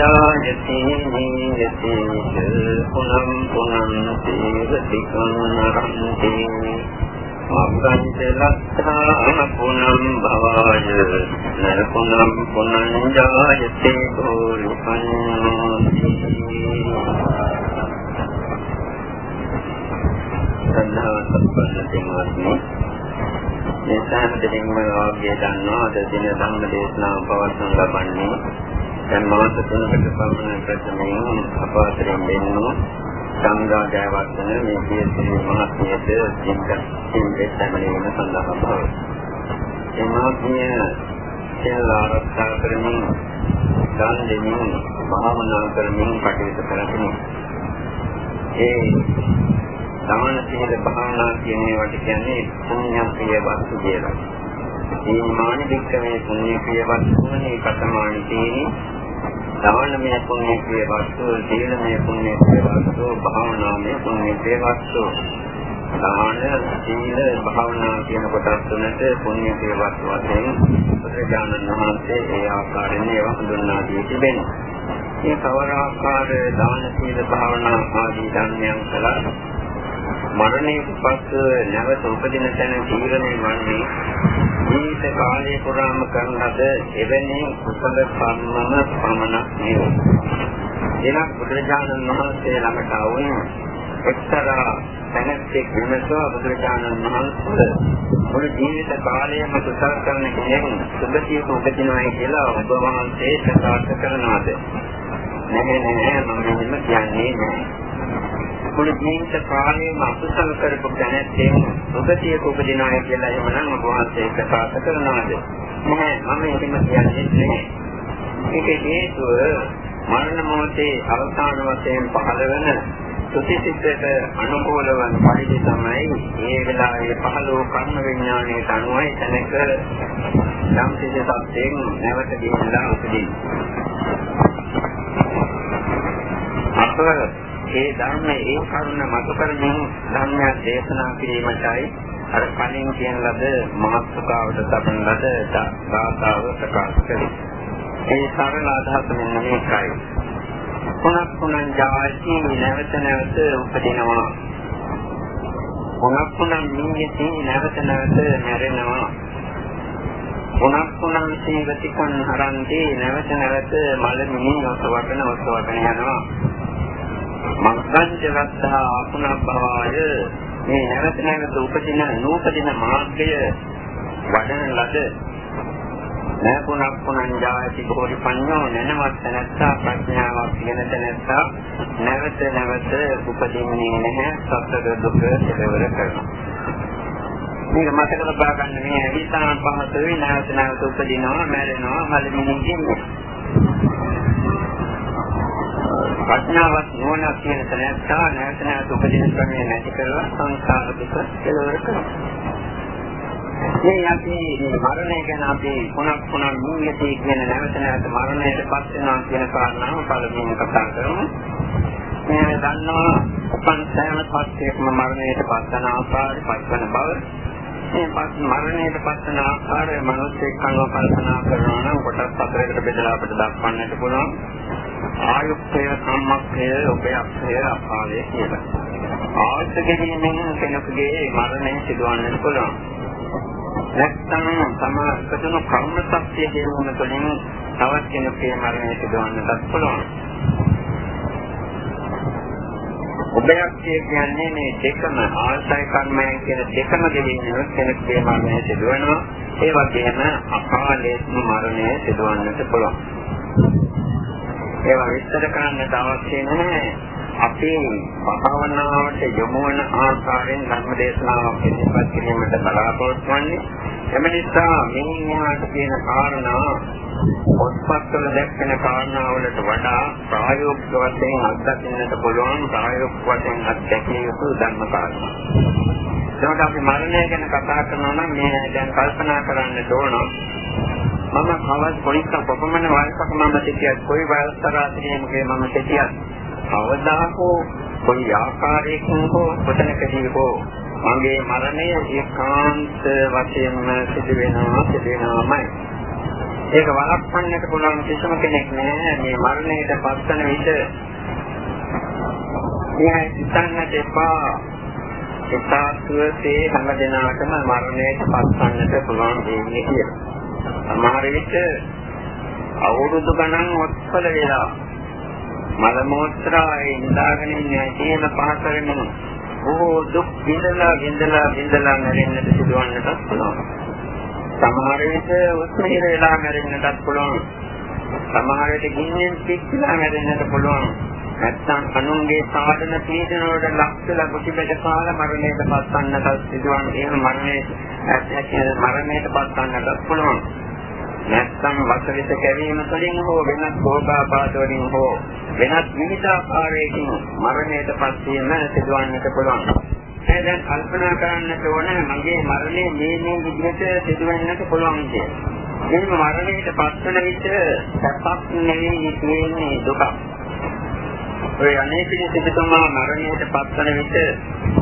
ජායති නීයති පුනම් පුනම් තීරතිකන්නරන්ති මග්ගංච ලක්ඛා පුනම් භවාය නරකුනම් පුනං ජායති භූරිපඤ්ඤෝති සද්ධා සම්පන්න දෙමාත්මේ මේ සෑම දෙනින්ම වාග්ය දන්නවා අද දින ධම්ම දේශනාව පවත්වනු ලබන්නේ දැන් මාස තුනකට පමණ ප්‍රථමයෙන් අප අතරින් වෙන්නු සංඝා ජයවර්ධන මේ පියසිරි මහත්මියට සිංහ දෙස්සමලීම සඳහා බව. ඒ මහත්මිය සියල්ල ආරක්ෂා කරමින් දන් දෙමින් භාවනා කරමින් කටයුතු කරමින් ඒ දාන සීල භාවනා කියන ඒවාට කියන්නේ පුණ්‍යක්‍රිය වස්තු කියලා. මේ මානිකමේ පුණ්‍යක්‍රිය වස්තුනේ කතමානි තියෙන්නේ දානමය පුණ්‍යක්‍රිය වස්තු, සීලමය පුණ්‍යක්‍රිය වස්තු, භාවනාමය පුණ්‍යක්‍රිය වස්තු. දාන, සීල, භාවනා කියන කොටස් තුනට පුණ්‍යක්‍රිය වස්තු වශයෙන් බුදුරජාණන් වහන්සේ ඒ ආකාරයෙන් ඒවා හඳුන්වා දී තිබෙනවා. මේ කවර ආකාර දාන, සීල, භාවනා ආදී ධර්මයන් කළා මරණයෙන් පසු නැවත උපදින තැන තීරණය වන්නේ ජීවිත කාලය පුරාම කරන ලද එවැනි කුසල කර්මම පමණක් නෙවෙයි. එනක් බුදුරජාණන් වහන්සේ ළඟට ආවොත් එක්තරා තැනැත්තෙක් විමසුවා බුදුරජාණන් වහන්සේ මුළු ජීවිත කාලයම කුසල කරන කෙනෙක් සුභතියක උපදිනවායි කියලා ඔබ වහන්සේ ප්‍රකාශ කරනවාද? නැහැ නැහැ මම එහෙම කියන්නේ නැහැ. මුළු ජීවිත කාලයම අකුසල කරපු දැනැත්තෙන් සුගතියක උපදිනවා කියලා එහෙමනම් ඔබ වහන්සේ ප්‍රකාශ කරනවාද? නැහැ මම එහෙම කියන්නේ නැහැ. ඒකේ හේතුව මරණ මොහොතේ අවසාන වශයෙන් පහළ වෙන සුතිසිතට අනුකූල වන පරිදි තමයි මේ වෙලාවේ පහළ වූ කර්ම විඥානයේ අනුවයි තැනක යම් කිසි සත්‍යයෙන් නැවත ගිහිල්ලා උපදින්නේ. අප ඒ ධර්මයේ ඒ කරුණ මතු කරමින් ධර්මයක් දේශනා කිරීමටයි අර කලින් කියන ලද මහත්කාවට තබන ලද ධාතාව ප්‍රකාශ කළේ. ඒ සරල අදහස මෙන්න මේකයි. පුනක් පුනං ජාති නැවත නැවත උපදිනවා. පුනක් පුනං නියති නැවත නැවත මැරෙනවා. පුනක් පුනං සීවතිකං හරන්ති නැවත නැවත මල මිනි ඔසවගෙන ඔසවගෙන යනවා. මංගංජ රත්තා අපුනබ්බවාය මේ නැවත නැවත උපදින නූපදින මාර්ගය වඩන ලද නැකුණක් පුණං ජායති බෝධි පඤ්ඤෝ නැනවත් නැත්තා ප්‍රඥාවක් කියන තැනත්තා නැවත නැවත උපදින්නේ නැහැ. සත්‍ය දුක කෙලවර කරනවා. මේක මතක තබා ගන්න මේ විස්තරම් පහසුයි නැවත නැවත උපදිනවා මැරෙනවා මලමිණින් කියන්නේ ප්‍රඥාවත් නුවණක් කියන තැනත්තා නැවත නැවත උපදින ක්‍රමය නැති කරලා සංසාර දුක කෙලවර කරනවා. මේ අපි මරණය ගැන අපි පුනක් පුනක් නියති කියන නැවත නැවත මරණයට පත් වෙනවා කියන කාරණාව පළමුවෙන් කතා කරමු. මේ දන්නවා උපන් සෑම පස්සෙකම මරණයට පත් වෙන ආකාරය පත්වන බව. මේ පස් මරණයට පත් වෙන ආකාරය මිනිස්සෙක් කනව කල්පනා කරනවා නම් කොටස් හතරකට බෙදලා අපිට දක්වන්නට පුළුවන්. ආයුක්තය සම්මක්ඛය උපයක්ඛය අපාලය කියලා. ආයුෂ ගැනීමෙන් කෙනෙකුගේ මරණය සිදුවන්නට පුළුවන්. නැත්නම් සමාජගතන කර්ම ශක්තිය හේතුන තුළින් තවත් කෙනෙකුගේ මරණය සිදුවන්නට පුළුවන්. උපයක්ඛය කියන්නේ මේ දෙකම ආශය කර්මයන් කියන දෙකම දෙවියන් කෙනෙකුගේ මරණය සිදුවනවා. ඒ වගේම අපාලයේ මරණය සිදුවන්නට පුළුවන්. ඒවා විස්තර කරන්නට අවශ්‍ය නැහැ. අපේ භාවනාවට යොමු වන ආකාරයෙන් ධර්ම දේශනාවක් ඉදිරිපත් කිරීමට බලාපොරොත්තු වෙන්නේ. එම නිසා මේ මෙහාට කියන කාරණා පොත්පත්වල දැක්වෙන කාරණාවලට වඩා ප්‍රායෝගික වශයෙන් අත්දකින්නට පුළුවන් ප්‍රායෝගික වශයෙන් අත්දැකිය යුතු ධර්ම කාරණා. ඒකට අපි මරණය ගැන කතා කරනවා නම් මේ දැන් කල්පනා කරන්න ඕන මම කවස් කොයික කොපමණ වයසක මම සිටියත් කොයි වයස් තරාතිරේමගේ මම සිටියත් අවදා හෝ කොයි ආකාරයකින් හෝ කොතනකදී හෝ මගේ මරණය ඒකාන්ත වශයෙන්ම සිදු වෙනවා සිදු වෙනවාමයි ඒක වළක්වන්නට පුළුවන් කිසිම කෙනෙක් නැහැ. මේ මරණයට පත්වන විට මේ හිතන්නට එපා. සත්‍යයේ හැම දිනකටම මරණයට පත්වන්නට පුළුවන් දෙන්නේ කියලා. සමහර විට අවුරුදු ගණන් ඔත්පල වෙලා මල මොත්‍රායේ නිදාගෙන ඉන්නේ තියෙන පහතරෙම බොහෝ දුක් විඳලා විඳලා විඳලා නැරෙන්නට සිදුවන්නට පුළුවන්. සමහර විට උස්මහිර වෙලා මැරෙන්නටත් පුළුවන්. සමහර විට ගින්නෙන් පිච්චිලා මැරෙන්නට පුළුවන්. නැත්නම් අනුන්ගේ සාධන පීඩන වලට ලක්ෂලා කුටිබෙද කාලා මරණයට පත්වන්නට සිදුවන් එහෙම මරණයට මරණයට පත්වන්නට පුළුවන්. නැත්නම් වසවිත කැවීම තුළින් හෝ වෙනත් භෝගාපාද වලින් හෝ වෙනත් විවිධ ආකාරයකින් මරණයට පත්වීම සිදුවන්නට පුළුවන්. ඒ දැන් කල්පනා කරන්නට ඕන මගේ මරණය මේ මේ විදිහට සිදුවෙන්නට පුළුවන් කියලා. මේ මරණයට පත්වන විට සැපක් නෙවෙයි තියෙන්නේ දුකක්. ඔය අනේක සිටුමා මරණයට පත්වන විට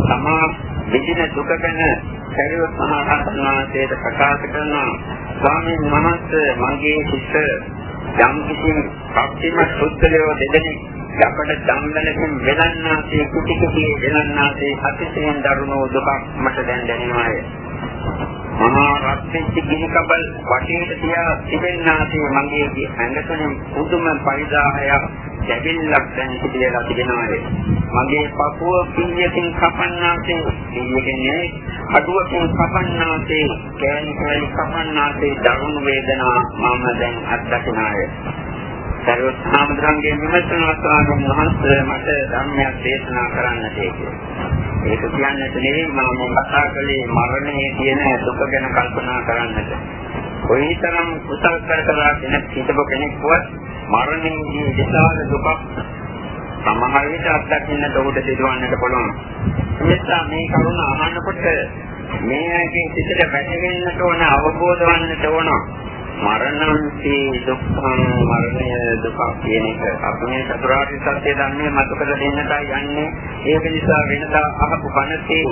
තමා විඳින දුක ගැන සරියොත් මහා රහතන්වහන්සේට ප්‍රකාශ කරනවා ස්වාමීන් වහන්සේ මගේ සිත යම් කිසි පක්ෂිම සුත්තලයෝ දෙදෙනෙක් යකඩ ධම්මලකින් වෙනන්නාසේ කුටි කුටි වෙනන්නාසේ අතිශයින් දරුණු දුකක් මට දැන් දැනෙනවාය. මහා රත්ත්‍ච්ච ගිනි කබල් වටේට තියා තිබෙන්නාසේ මගේ ඇඟතුලින් පුදුම පරිදාහයක් දැවිල්ලක් දැන් සිටියලා තිබෙනවාය. මගේ පපුව පියකින් කපන්නාසේ පියකින් අඩුවකින් කපන්නාසේ කෑලි කෑලි කපන්නාසේ දරුණු වේදනා මම දැන් අත්දකිනාය. සරුවත් සාමද්‍රංගේ විමර්ශන ස්වාමීන් වහන්සේ මට ධර්මයක් දේශනා කරන්නට කියලා. ඒක කියන්නට නෙවෙයි මම කතා කළේ මරණය කියන දුක ගැන කල්පනා කරන්නට. කොයිතරම් කුසල කර කර කෙනෙක් හිතපො කෙනෙක්වත් මරණයේදී විශාල දුකක් සමහර විට අත්දකින්නට උඩ සිදුවන්නට පුළුවන්. නිසා මේ කරුණ අහනකොට මේ ඇගේ සිතට වැටෙන්නට ඕන අවබෝධ වන්නට ඕන. මරණන්ති දුක්ඛං මරණය දුක කියන එක. අපි මේ චතුරාර්ය සත්‍ය ධර්මයේ මතකද දෙන්නටයි යන්නේ. ඒක නිසා වෙනදා අහපු කනසේ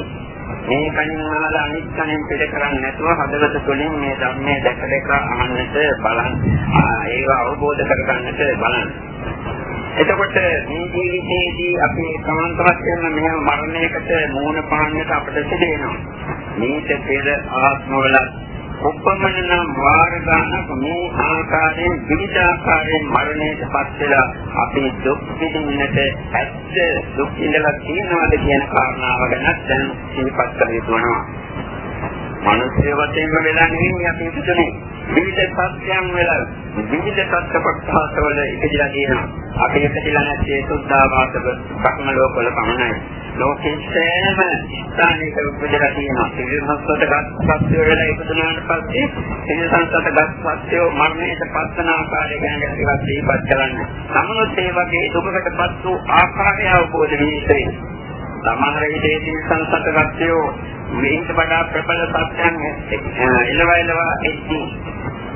මේ කණින් අහලා අනිත් කණෙන් පිට කරන්නේ නැතුව හදවත තුළින් මේ ධර්මයේ දැක දැක අහන්නට බලන්න. ඒව අවබෝධ කරගන්නට බලන්න. එතකොට මේ ජීවිතයේදී අපි සමාන්තරවත් වෙන මෙහෙම මරණයකට මුහුණ පාන්නට අපිට සිදු වෙනවා. මේක පෙර ආත්මවල උපමනන වාර ගන්නක මේ ආකාරයෙන් විවිධ ආකාරයෙන් මරණයට පත් වෙලා අපි දුක් විඳින්නට ඇත්ත දුක් විඳලා තියෙනවද කියන කාරණාව ගැන දැන් සිහිපත් කර යුතුනවා. මනුෂ්‍ය වශයෙන්ම වෙලා නෙවෙයි අපි හිතන්නේ. විවිධ සත්‍යයන් වෙලා විවිධ සත්‍ය කොටසවල ඉපදලා තියෙනවා. අපි ඉපදලා නැත්තේ සුද්ධාවාසක භක්ම ලෝකවල පමණයි. ලෝකේ සෑම ස්ථානයක උපදලා තියෙනවා. සිරිසංසත ගස්පත්ය වෙලා ඉපදුනාට පස්සේ සිරිසංසත ගස්පත්ය මරණයට පස්සන ආකාරය ගැන ටිකක් දීපත් කරන්න. සමනොත් ඒ වගේ දුකකට පත් වූ ආකාරය අවබෝධ වීසේ සමහර විටේදී සංසත ගස්යෝ මේකට වඩා ප්‍රබල සත්‍යයන් එළව එළව එද්දී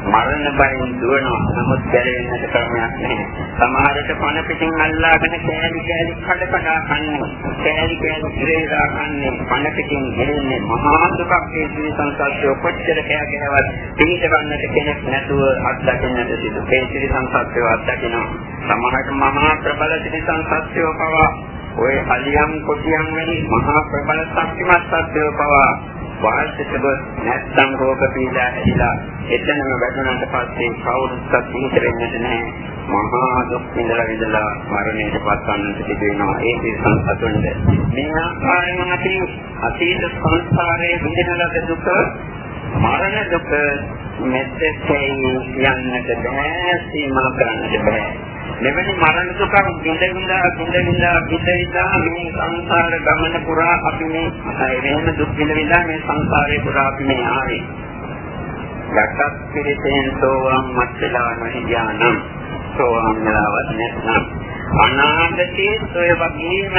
මරණ බයෙන් දුවනවා. නමුත් ගැලවෙන්නට ක්‍රමයක් නැහැ. සමහරට පණ පිටින් අල්ලාගෙන කෑලි කෑලි කඩ කඩ කන්නේ. කෑලි කෑලි ඉරේලා කන්නේ. පණ පිටින් ගෙරෙන්නේ මහා දුකක් ඒ ශ්‍රී සංසාරයේ කොච්චර කෑ ගැහවත් පිළිදවන්නට කෙනෙක් නැතුව අත්දකින්නට සිදු. ඒ ශ්‍රී සංසාරයේ අත්දකිනවා. සමහරට මහා ප්‍රබල ශ්‍රී සංසාරයේ පවා ඔය අලියම් කොටියම් වැනි මහා ප්‍රබල ශක්තිමත් සත්‍යව පවා වාසිතව නැත්නම් රෝග පීඩා ඇතිලා එතනම වැටුණාට පස්සේ කවුරුත් හිතෙන්නේ නැහැ. මහා දුක් විඳලා විඳලා මරණයට පත්වන්නට සිදු වෙනවා. ඒ සංසතුන්ද මේ ආකාරයෙන් අපි අතීත සංස්කාරයේ විඳින ලද දුක මරණ දුක මෙතෙක් කියන්නට බෑ සීමා කරන්නට බෑ. මෙවැනි මරණ දුක විඳ විඳ විඳ විඳ විඳ මේ සංසාර ගමන පුරා අපි මේ එහෙම දුක් විඳ විඳ මේ සංසාරේ පුරා අපි මේ ආවේ. යටත් පිළිතෙන් සෝවම් මත්ලා නොහියානම් සෝවම් නලවත් නැත්නම් අනාගතයේ සොය වගේම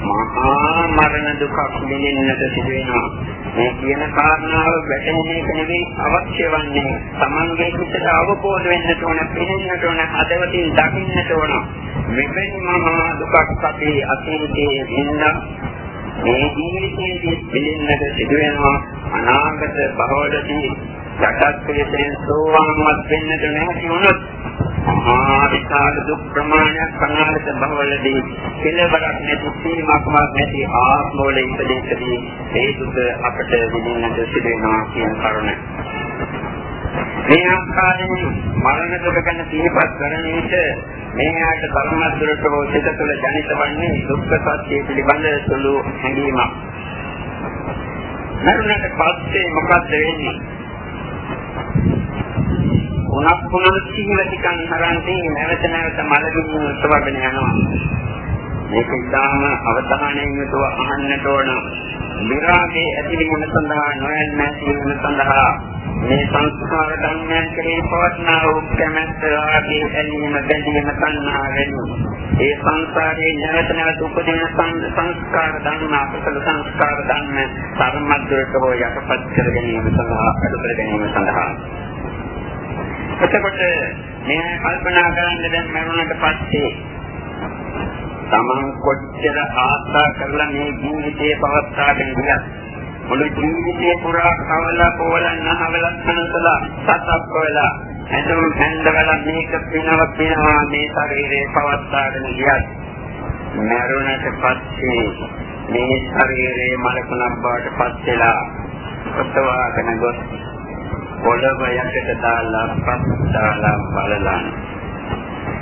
මහා මරණ දුකක් විඳින්නට සිදු වෙනවා. මේ කියන කාරණාව වැටහෙන එක නෙවෙයි අවශ්‍ය වන්නේ. Tamange හිතට අවබෝධ වෙන්නට ඕන, පිළිෙන්නට ඕන, හදවතින් දකින්නට ඕන. මෙවැනි මහා දුකක් අපි අතීතයේ ඉන්න මේ ජීවිතයේදී පිළිෙන්නට සිදු වෙනවා. අනාගත භවවලදී යටත් පිළිසෙන් සෝවාන්වත් වෙන්නට නැති වුණොත් මහා විශාල දුක් ප්‍රමාණයක් කනාලත බවවලදී කෙලවරක් නැති සීමාවක් නැති ආත්මවල ඉපදෙන්නදී ඒ දුක අපට විඳින්නට සිදු වෙනවා කියන කරුණ. මේ ආකාරයෙන් මරණ දුක ගැන සිහිපත් කරන විට මේ ආයත ධර්මද්දරට හෝ සිත තුළ ජනිත වන්නේ දුක්ඛ සත්‍ය පිළිබඳ සුළු හැඟීමක්. මරණයට පස්සේ මොකද වෙන්නේ? උනක් පුනරුත් ජීවිතකන් හරන්දී නැවත නැවත මලගින්න උත්සවගෙන යනවා. මේක ඉතාම අවධානයෙන් යුතුව අහන්නට ඕන. විරාගයේ ඇතිවීම සඳහා නොයන් නැතිවීම සඳහා මේ සංස්කාර ධර්මයන් කෙරෙහි පවත්නා වූ කැමැත්ත ආදී ඇලීම බැඳීම තණ්හා වෙනුයි. ඒ සංසාරයේ නැවත නැවත උපදින සංස්කාර ධර්ම අපසල සංස්කාර ධර්ම ධර්මද්දරට හෝ යටපත් කර ගැනීම සඳහා අඩු කර ගැනීම සඳහා. එතකොට මේ කල්පනා කරන්න දැන් මරුණට පස්සේ තමන් කොච්චර ආශා කරලා මේ ජීවිතේ පවත්වාගෙන ගියත් මුළු ජීවිතේ පුරා කවලා පොවලා නහවලා සනසලා සතක් වෙලා එතන හැන්දවල මේක පිනව පිනවා මේ ශරීරේ පවත්වාගෙන ගියත් මරුණට පස්සේ මේ ශරීරේ මලකුණක් බවට පත් වෙලා කොටවාගෙන ගොස් පොළව යටට දාලා පස් දාලා බලලා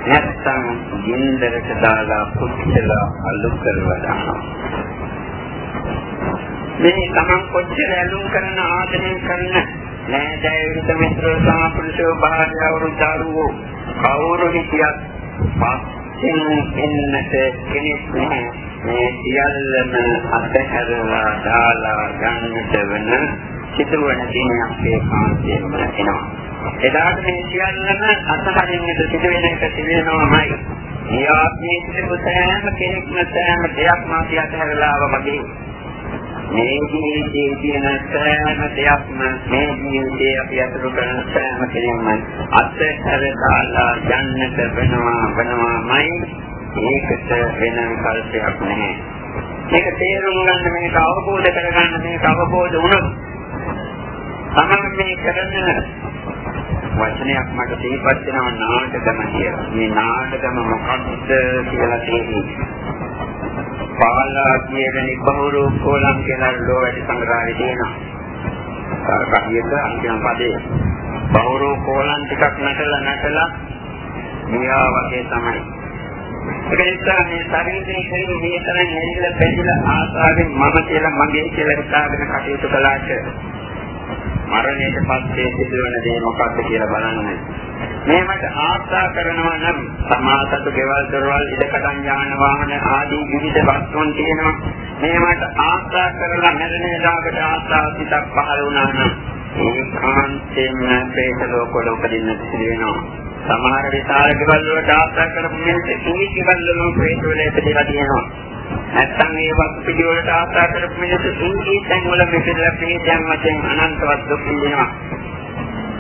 නැත්තම් ගින්දරට දාලා පුච්චලා අලු කරවලා දානවා. මේ තමන් කොච්චර ඇලුම් කරන ආදරය කරන නෑදෑය විත මිත්‍ර සාපෘෂෝ භාර්යාවරු දරුවෝ කවුරු හිටියත් පස්සෙන් එන්නට කෙනෙක් නැහැ මේ සියල්ලම අතහැරලා දාලා ගන්නට වෙන සිදුවන දිනයක් ඒ කාන්තියම එනවා එදාට මේ සියල්ලම අතහරින්නට සිදුවෙන එක සිදුවෙනවාමයි. මේ ආත්මයේ තිබු සෑම කෙනෙක්ම සෑම දෙයක්ම අපි අතහැරලා වගේ. මේ ජීවිතයේ තියෙන සෑම දෙයක්ම මේ ජීවිතයේ අපි අතුරු කරන සෑම කෙනෙක්ම අත්හැර දාලා යන්නට වෙනවා වෙනවාමයි. ඒකට වෙන විකල්පයක් නැහැ. මේක තේරුම් ගන්න මේක අවබෝධ කරගන්න මේක අවබෝධ වුණොත් තමයි මේ කරන වචනයක් මට තේපත් වෙනවා නාටකම කියලා. මේ නාටකම මොකක්ද කියලා තේරෙන්නේ. පාලා කියන බහුරු කොලම් කියලා ලෝ වැඩි සංග්‍රහය තියෙනවා. කහියට අන්තිම පදේ බහුරු කොලම් ටිකක් නැටලා නැටලා මියා වගේ තමයි. ඒක නිසා මේ ශරීරයේ කෙරෙහි මේ තරම් හැරිලා බැඳිලා ආසාවෙන් මම කියලා මගේ කියලා හිතාගෙන කටයුතු කළාට මරණයට පස්සේ සිදුවන දේ මොකක්ද කියලා බලන්න. මේකට ආශා කරනවා නම් සමාසතු ගෙවල් දොරවල් ඉඩකඩම් යාන වාහන ආදී විවිධ වස්තුන් තියෙනවා. මේවට ආශා කරලා මරණය දාකට ආශා සිතක් පහළ වුණා නම් ඒ කාන්තෙන් ප්‍රේත ලෝකවල උපදින්න සිදු වෙනවා. සමහර විශාල ගෙවල් වලට ආශා කරපු මිනිස්සු ඒ ගෙවල් වල ප්‍රේත වල ඉපදලා තියෙනවා. නැත්තම් මේ වස්තු පිළිවෙලට ආශා කරපු මිනිස්සු ඉන්දී තැන් වල මෙතන ප්‍රේතයන් වශයෙන් අනන්තවත් දුක් විඳිනවා.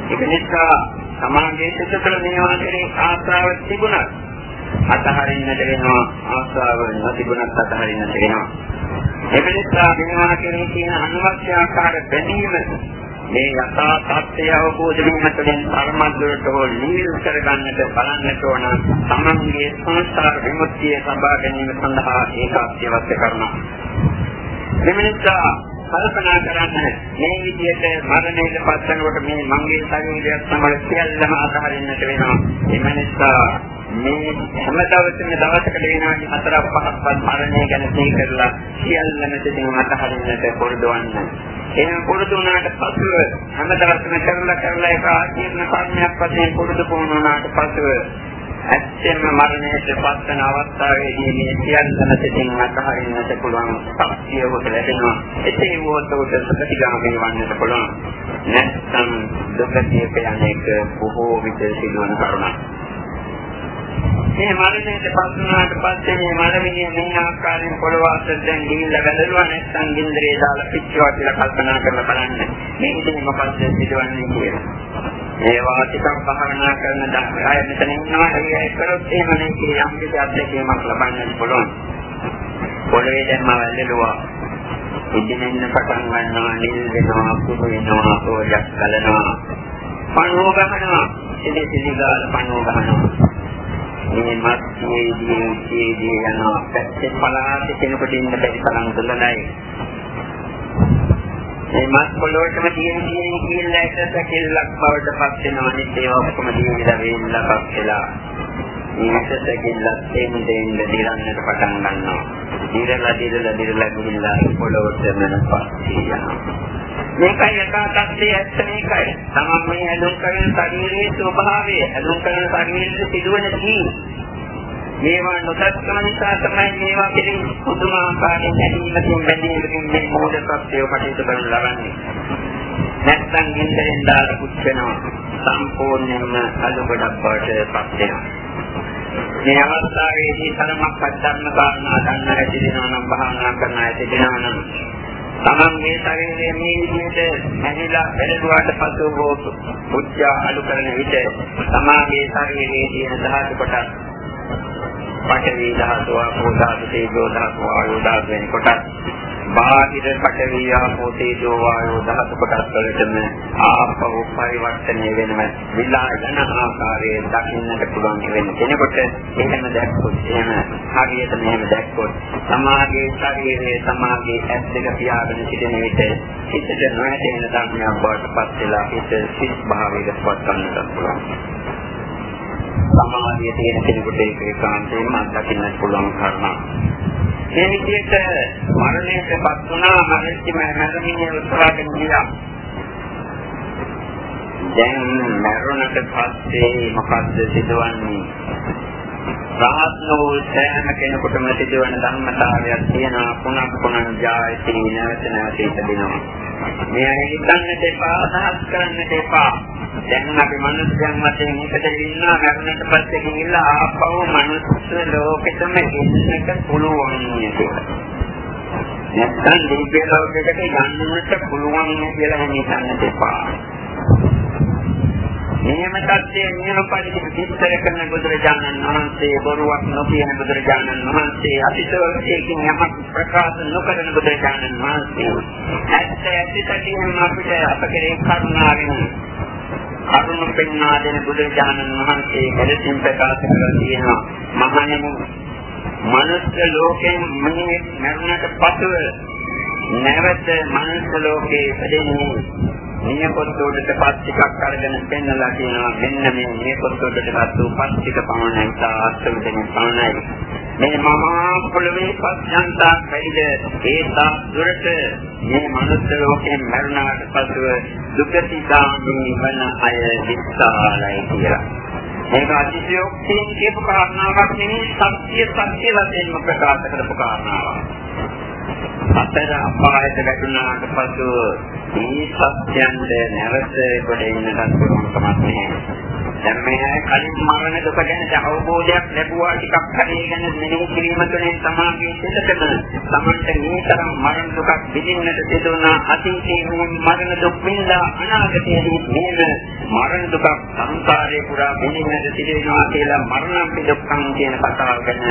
ඒක නිසා සමාජයේ සිතතල මේවා කෙරේ ආශාව තිබුණා. අතහරින්නට වෙනවා ආශාව නැතිබුණත් අතහරින්නට වෙනවා. ඒක නිසා මේවා කෙරේ තියෙන අනිවාර්ය ආකාර බැඳීම මේ යථා තත්ත්වය අවබෝධ වීම තුළින් ධර්මද්වරට හෝ නිවිල් කරගන්නට බලන්නට ඕන තමන්ගේ සංස්කාර විමුක්තිය සබා ගැනීම සඳහා ඒක අත්‍යවශ්‍ය කරනවා. මෙනිසා කල්පනා කරන්න මේ විදිහට මරණයට පත්වනකොට මේ මංගේ ශරීරයක් තමයි සියල්ලම අතහරින්නට වෙනවා. ඒ නිසා මේ හැම දවසෙම දවසකට විනාඩි 4ක් 5ක්වත් මරණය ගැන සිහි කරලා සියල්ලම දෙතින් අතහරින්නට පුරුදවන්න. එහෙනම් පුරුදු වුණාට පසුව හැම දවසම කරලා කරලා ඒක ආජීවන කර්මයක් වශයෙන් පුරුදු වුණාට පසුව ඇත්තෙන්ම මරණයට පත්වන අවස්ථාවේදී මේ සියල්ලම දෙතින් අතහරින්නට පුළුවන් ශක්තිය ඔබට ලැබෙනවා. එසේ වුවොත් ඔබට ප්‍රතිගාමී වන්නට පුළුවන්. නැත්නම් දුකදී යන්නේක බොහෝ විට සිදුවන කරුණක්. මේ මරණයට පස්සුනාට පස්සේ මේ මරණිය මේ ආකාරයෙන් පොළොව අතර දැන් ගිහිල්ලා වැදලුවා නැත්නම් ගින්දරේ දාලා පිච්චුවා කියලා කල්පනා කරලා බලන්න. මේ ඉතින් මොකක්ද සිදුවන්නේ කියලා. ඒවා ටිකක් භාවනා කරන අය මෙතන ඉන්නවා ඒ කරොත් එහෙම නේ යම් කිසි අත්දැකීමක් ලබන්න පුළුවන්. පොළවේ දැම්ම වැල්ලුවා. ඉදිනෙන්න පටන් ගන්නවා නිල් වෙනවා කුඩු වෙනවා ඕජස් කලනවා පණුව ගහනවා. ඉතින් සිලිගාල පණුව ගහනවා. මේ මත්යේදී උච්චේදී යන පැත්තේ පලාත කෙනෙකුට ඉන්න බැරි තරම් දුලනයි. මේ මත් පොළොවටම තියෙන තියෙන කියලා එකස කෙල්ලක් බවට පත් වෙනවා අනිත් ඒවා ඔක්කොම දීලා වේල්ලා පත් වෙලා. මේකත් කෙල්ලක් තේම දෙන්න දිරන්නට පටන් ගන්නවා. දිරලා දිරලා දිරලා ගිහිල්ලා පොළොවට මනපත් යනවා. මේකයි යථා තත්ත්වය ඇත්ත මේකයි. තමන් මේ ඇලුම් කරන ශරීරයේ ස්වභාවය, ඇලුම් කරන ශරීරයේ සිදුවන දේ. මේවා නොදක්කම නිසා තමයි මේවා පිළින් පුදුමාකාරයෙන් ඇලීමකින් බැඳීමකින් මේ මොහොත තත්ත්වය කටයුතු කරන ලබන්නේ. නැත්තම් ඉන්දෙන් දාලා පුච්චනවා. සම්පූර්ණයෙන්ම අලුබඩක් බවට පත් වෙනවා. මේ අවස්ථාවේදී තරමක් අධර්ම කාරණා ගන්න ඇති වෙනවා නම් භාවනා කරන්න ඇති වෙනවා නම් තමන්ගේ ශරීරයේ මේ විදිහට ඇහිලා වැළඳුවාට පසු හෝ පුච්ච අලු කරන විට තමාගේ ශරීරයේ තියෙන ධාතු කොටස් පඨවි ධාතුව, ආපෝ ධාතුව, තේජෝ ධාතුව, ආයෝ ධාතුව වෙන කොටස් බාහිර පඨවි ආපෝ තේජෝ වායෝ ධාතු කොටස් වලටම ආපෝ පරිවර්තනය වෙනව විලා යන ආකාරයේ දකින්නට පුළුවන් වෙන කෙනෙකුට එහෙම දැක්කොත් එහෙම හරියට මෙහෙම දැක්කොත් සමාගයේ ශරීරයේ සමාගයේ ඇස් දෙක පියාගෙන සිටින විට හිතට නොහැදෙන ධර්මයක් බවට පත් වෙලා හිත සිත් භාවයකට පත් ගන්නට පුළුවන්. සමාධිය තියෙන කෙනෙකුට ඒක ඒකාන්තයෙන්ම අත්දකින්නට පුළුවන් කරුණක් මේ විදිහට මරණයටපත් වුණා මරණය මරණින් උත්සාහයෙන් ගියා. දැන් මරණයට පස්සේ මොකද්ද සිදුවන්නේ? රහත් වූ සෑම කෙනෙකුටම සිදුවන ධර්මතාවයක් තියෙනවා පුනක් පුනක් ජායති නැවත නැවත ඉපදිනවා. මේ හිතන්නට එපා අදහස් කරන්නට එපා. දැන් අපි මනුස්සයන් වශයෙන් එකට ඉන්නවා මරණයට පස්සේ ගිහිල්ලා ආපහු මනුස්ස ලෝකෙටම එන්නට පුළුවන් කියලා. නැත්නම් දිව්‍ය ලෝකයකට යන්නට පුළුවන් කියලා හිතන්නට එපා. නියම තත්ත්වයේ නියම පරිදි විස්තර කරන බුදුරජාණන් වහන්සේ බොරුවක් නොකියන බුදුරජාණන් වහන්සේ අතිශෝක්තියකින් යමක් ප්‍රකාශ නොකරන බුදුරජාණන් වහන්සේ. ඇත්ත ඇත්තටින් අපිට අපගේ කරුණාවෙන් කරුණ පෙන්වා දෙන බුදුරජාණන් වහන්සේ මෙලෙසින් ප්‍රකාශ කරලා තියෙනවා. මහණෙනි මනුස්ස ලෝකෙන් මිනිහෙක් මරණයට පසුව නැවත මනුස්ස ලෝකේ ඉපදෙන්නේ නියපොත්තෝඩට පස් ටිකක් අරගෙන පෙන්නලා කියනවා මෙන්න මේ නියපොත්තෝඩට ගත්ත පස් ටික පමණයි. තාත්තම දෙන පමණයි. මේ මහා පොළවේ පස්යන්තා බැරිද ඒ තා දුරට මේ මනුස්ස ලෝකයෙන් මරණාට පසුව දුකතිගාමී වන අය විස්සාලයි කියලා. මේක අතිශයෝක්තියෙන් කියපු කාරණාවක් නෙවෙයි සත්‍ය සත්‍ය වශයෙන්ම ප්‍රකාශ කරපු කාරණාවක්. අතර අපායට වැටුණාට පසු මේ සත්‍යයන්ද නැවත කොට එන්නට පුළුවන් කමක් නැහැ. දැන් මේ කලින් මරණ දුක ගැන අවබෝධයක් ලැබුවා ටිකක් හරි ගැන මෙනෙහි කිරීම තුළින් සමාගයේ සිටතම සමන්ට මේ තරම් මරණ දුකක් විඳින්නට සිදුවන අතීතයේ මරණ දුක් විඳා අනාගතයේදී මේ මරණ දුක සංසාරේ පුරා විඳින්නට සිදුවෙනවා කියලා මරණ දුක්ඛම් කියන කතාව ගැන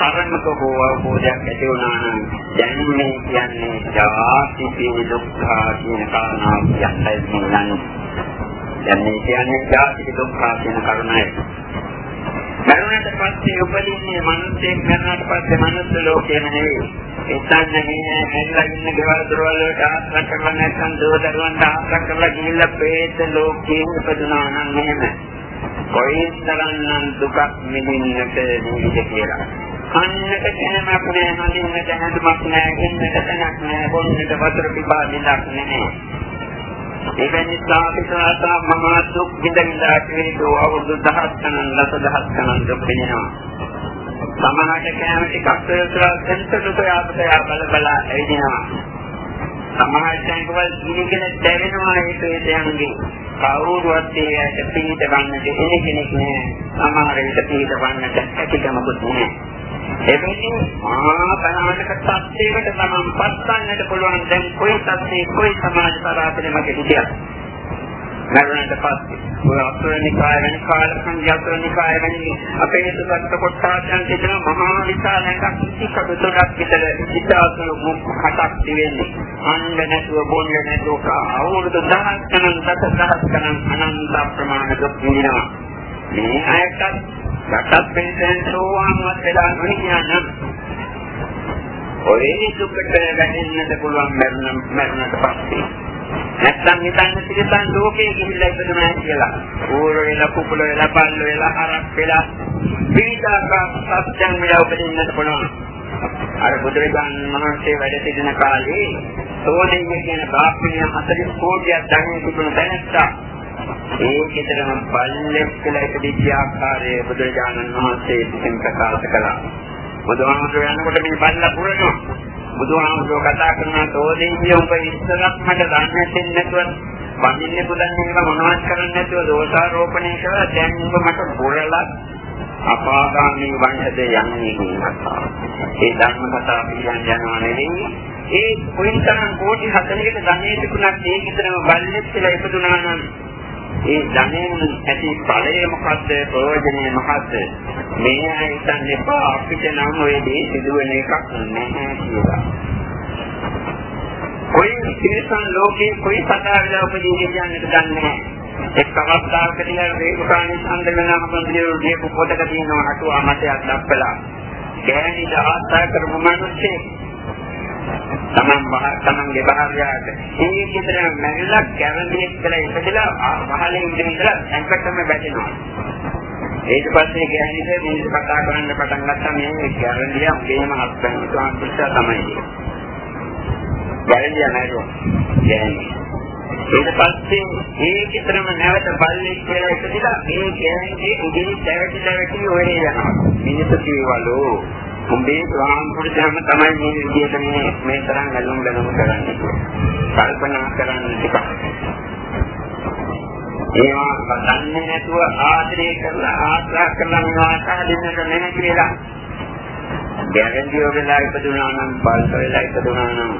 තරමක හෝ අවබෝධයක් ඇති වුණා නම් දැන් මේ කියන්නේ ජාති දුක්ඛ කියන කාරණාව කියන්නයි මම දැන් මේ කියන්නේ ජාතික දුක්ඛ කියන කරුණයි. මරණයට පස්සේ උපදින්නේ මිනිස්සෙක් මරණයට පස්සේ මනුස්ස ලෝකෙම නෙවෙයි. එතන මේ හැල්ලා ඉන්න ගෙවල් දොරවල් වලට ආශ්‍රය කරලා නැත්නම් දෝදරුවන්ට ආශ්‍රය කරලා ගිහිල්ලා പ്രേත ලෝකයේ උපදිනවා නම් එහෙම. කොයිතරම්නම් දුකක් මිදින්නට දීවිද කියලා. කන්නට කැමක් නැහැ, හඳින්නට හැඳුමක් නැහැ, ඉන්නට තැනක් නැහැ, බොන්නට වතුර පිපා දෙයක් නැහැ. එවැනි සාපිතාසා මහා දුක් විඳිනා පිළිදෝ අවුරුදු දහස් ගණන් දස දහස් ගණන් දුක් විඳිනවා. සමහරට කැම ටිකක් වෙලා සෙන්සර් යාපත යා බල බල ඇවිදිනවා. සමහර තැන්වල ඉනිගෙන දැවෙනවා ඒක ඒතයන්ගේ. කවුරුවත් ඒකට පිළිද ගන්නට එන කෙනෙක් නෑ. සමහර විට පිළිද ගන්නට හැකියාවකුත් නෑ. එබැවින් මහා භයානක සත්‍යයකට තමන් පස්සන්නට පුළුවන් දැන් කොයි සත්‍යයේ කොයි සමාජ පරාපරයක හිටියත්. මරණයට පස්සේ ඔය අසරණිකාය වෙන කාලකම් යසරණිකාය වෙන අපේ සුගත කොටසයන් කියන මහා විශාල එකක් ඉතිකඩුතක් විතර ඉතාලු මුඛටක් තියෙන්නේ අන්න නැතුව බොන්න නැතුව අවුරුදු දහස් ගණන් දස දහස් ගණන් අනන්ත ප්‍රමාණ දුක් විඳිනවා. මේ අයටත් රටත් පිළිසෙන් සෝවාන්වත් වෙලා නොහියනම් ඔය දුකට වැටෙන්නට පුළුවන් මරණ මරණයට පස්සේ නැත්තම් හිතන්න තිරසන් ලෝකේ ගිහිල්ලා ඉපදුනා කියලා. ඌර වෙලා කුකුල වෙලා බල්ල වෙලා හරක් වෙලා විවිධාකාර සත්‍යයන් වල උපදින්නට පුළුවන්. අර බුදුරජාණන් වහන්සේ වැඩ සිටින කාලේ සෝනෙය කියන බ්‍රාහ්මණය 40 කෝටියක් ධනෙ තිබුණ දැනත්තා. ඒ විතරම බල්ලෙක් කියලා ඉපදිච්ච ආකාරයේ බුදුරජාණන් වහන්සේ විසින් ප්‍රකාශ කළා. බුදුහාමුදුරුවෝ යනකොට මේ බල්ලා පුරනවා. බුදුහාමුදුරුවෝ කතා කරන තෝදෙන්නේ ඔබ ඉස්සරත් මට දන්නේ නැතුව වඳින්නේ පුදන්නේ ඒවා මොනවත් කරන්නේ නැතුව දෝෂාරෝපණය කරලා දැන් ඔබ මට බොරලා අපාගාමී වංශද යන්නේ කියනවා. ඒ ධර්ම කතා පිළියම් යනවා නෙවෙයි. ඒ කොයිතරම් කෝටි 40කට ධනෙ තිබුණත් ඒ විතරම බල්ලෙක් කියලා ඉපදුනා නම් ඒ ධනෙන් ඇති ඵලය මොකද්ද ප්‍රයෝජනය මොකද්ද මේ අය හිතන්නේ එපා අපිට නම් ඔය දේ සිදුවෙන එකක් නැහැ කියලා. කොයි තිරසන් ලෝකේ කොයි සතාවලා උපදීන කියන්නට දන්නේ නැහැ. එක් අවස්ථාවක තියෙන රේඛානි සම්දලනාම මන්දිරයේ දීපු පොතක තියෙනවා අටුවා මතයක් දක්වලා. ගෑණි දහස්තර කරපු මිනිස්සේ තමන් තමන්ගේ භාර්යාවට මේ විතර මැරිලා කැරණියෙක් කියලා ඉපදලා පහලින් ඉඳලා සංකටම වැටෙනවා. ඊට පස්සේ ගෑණිට මිනිස් කතා කරන්න පටන් ගත්තා මේ කැරණිය අපේම හස්බන්ඩ් ස්වාමීන් තමයි. ගෑණිය නෑරෝ. ගෑණිය. ඊට පස්සේ ඒ විතරම නැවත බල්ලෙක් කියලා ඉපදලා මේ ගෑණිගේ උදිරි දැවටි දැවටි ඔය යනවා. මිනිස්සු කිව්වලු උඹේ ස්වාමපුරුෂයම තමයි මේ විදිහට මේ මේ තරම් ඇලුම් බැලුම් කරන්නේ. කල්පනා කරන්න ටිකක්. ඒවා දන්නේ නැතුව ආදරය කරලා ආශ්‍රා කරලා මේවා දෙන්නට නැහැ කියලා. ගැරන්ඩිය වෙලා ඉපදුනා නම් බල්ක වෙලා ඉපදුනා නම්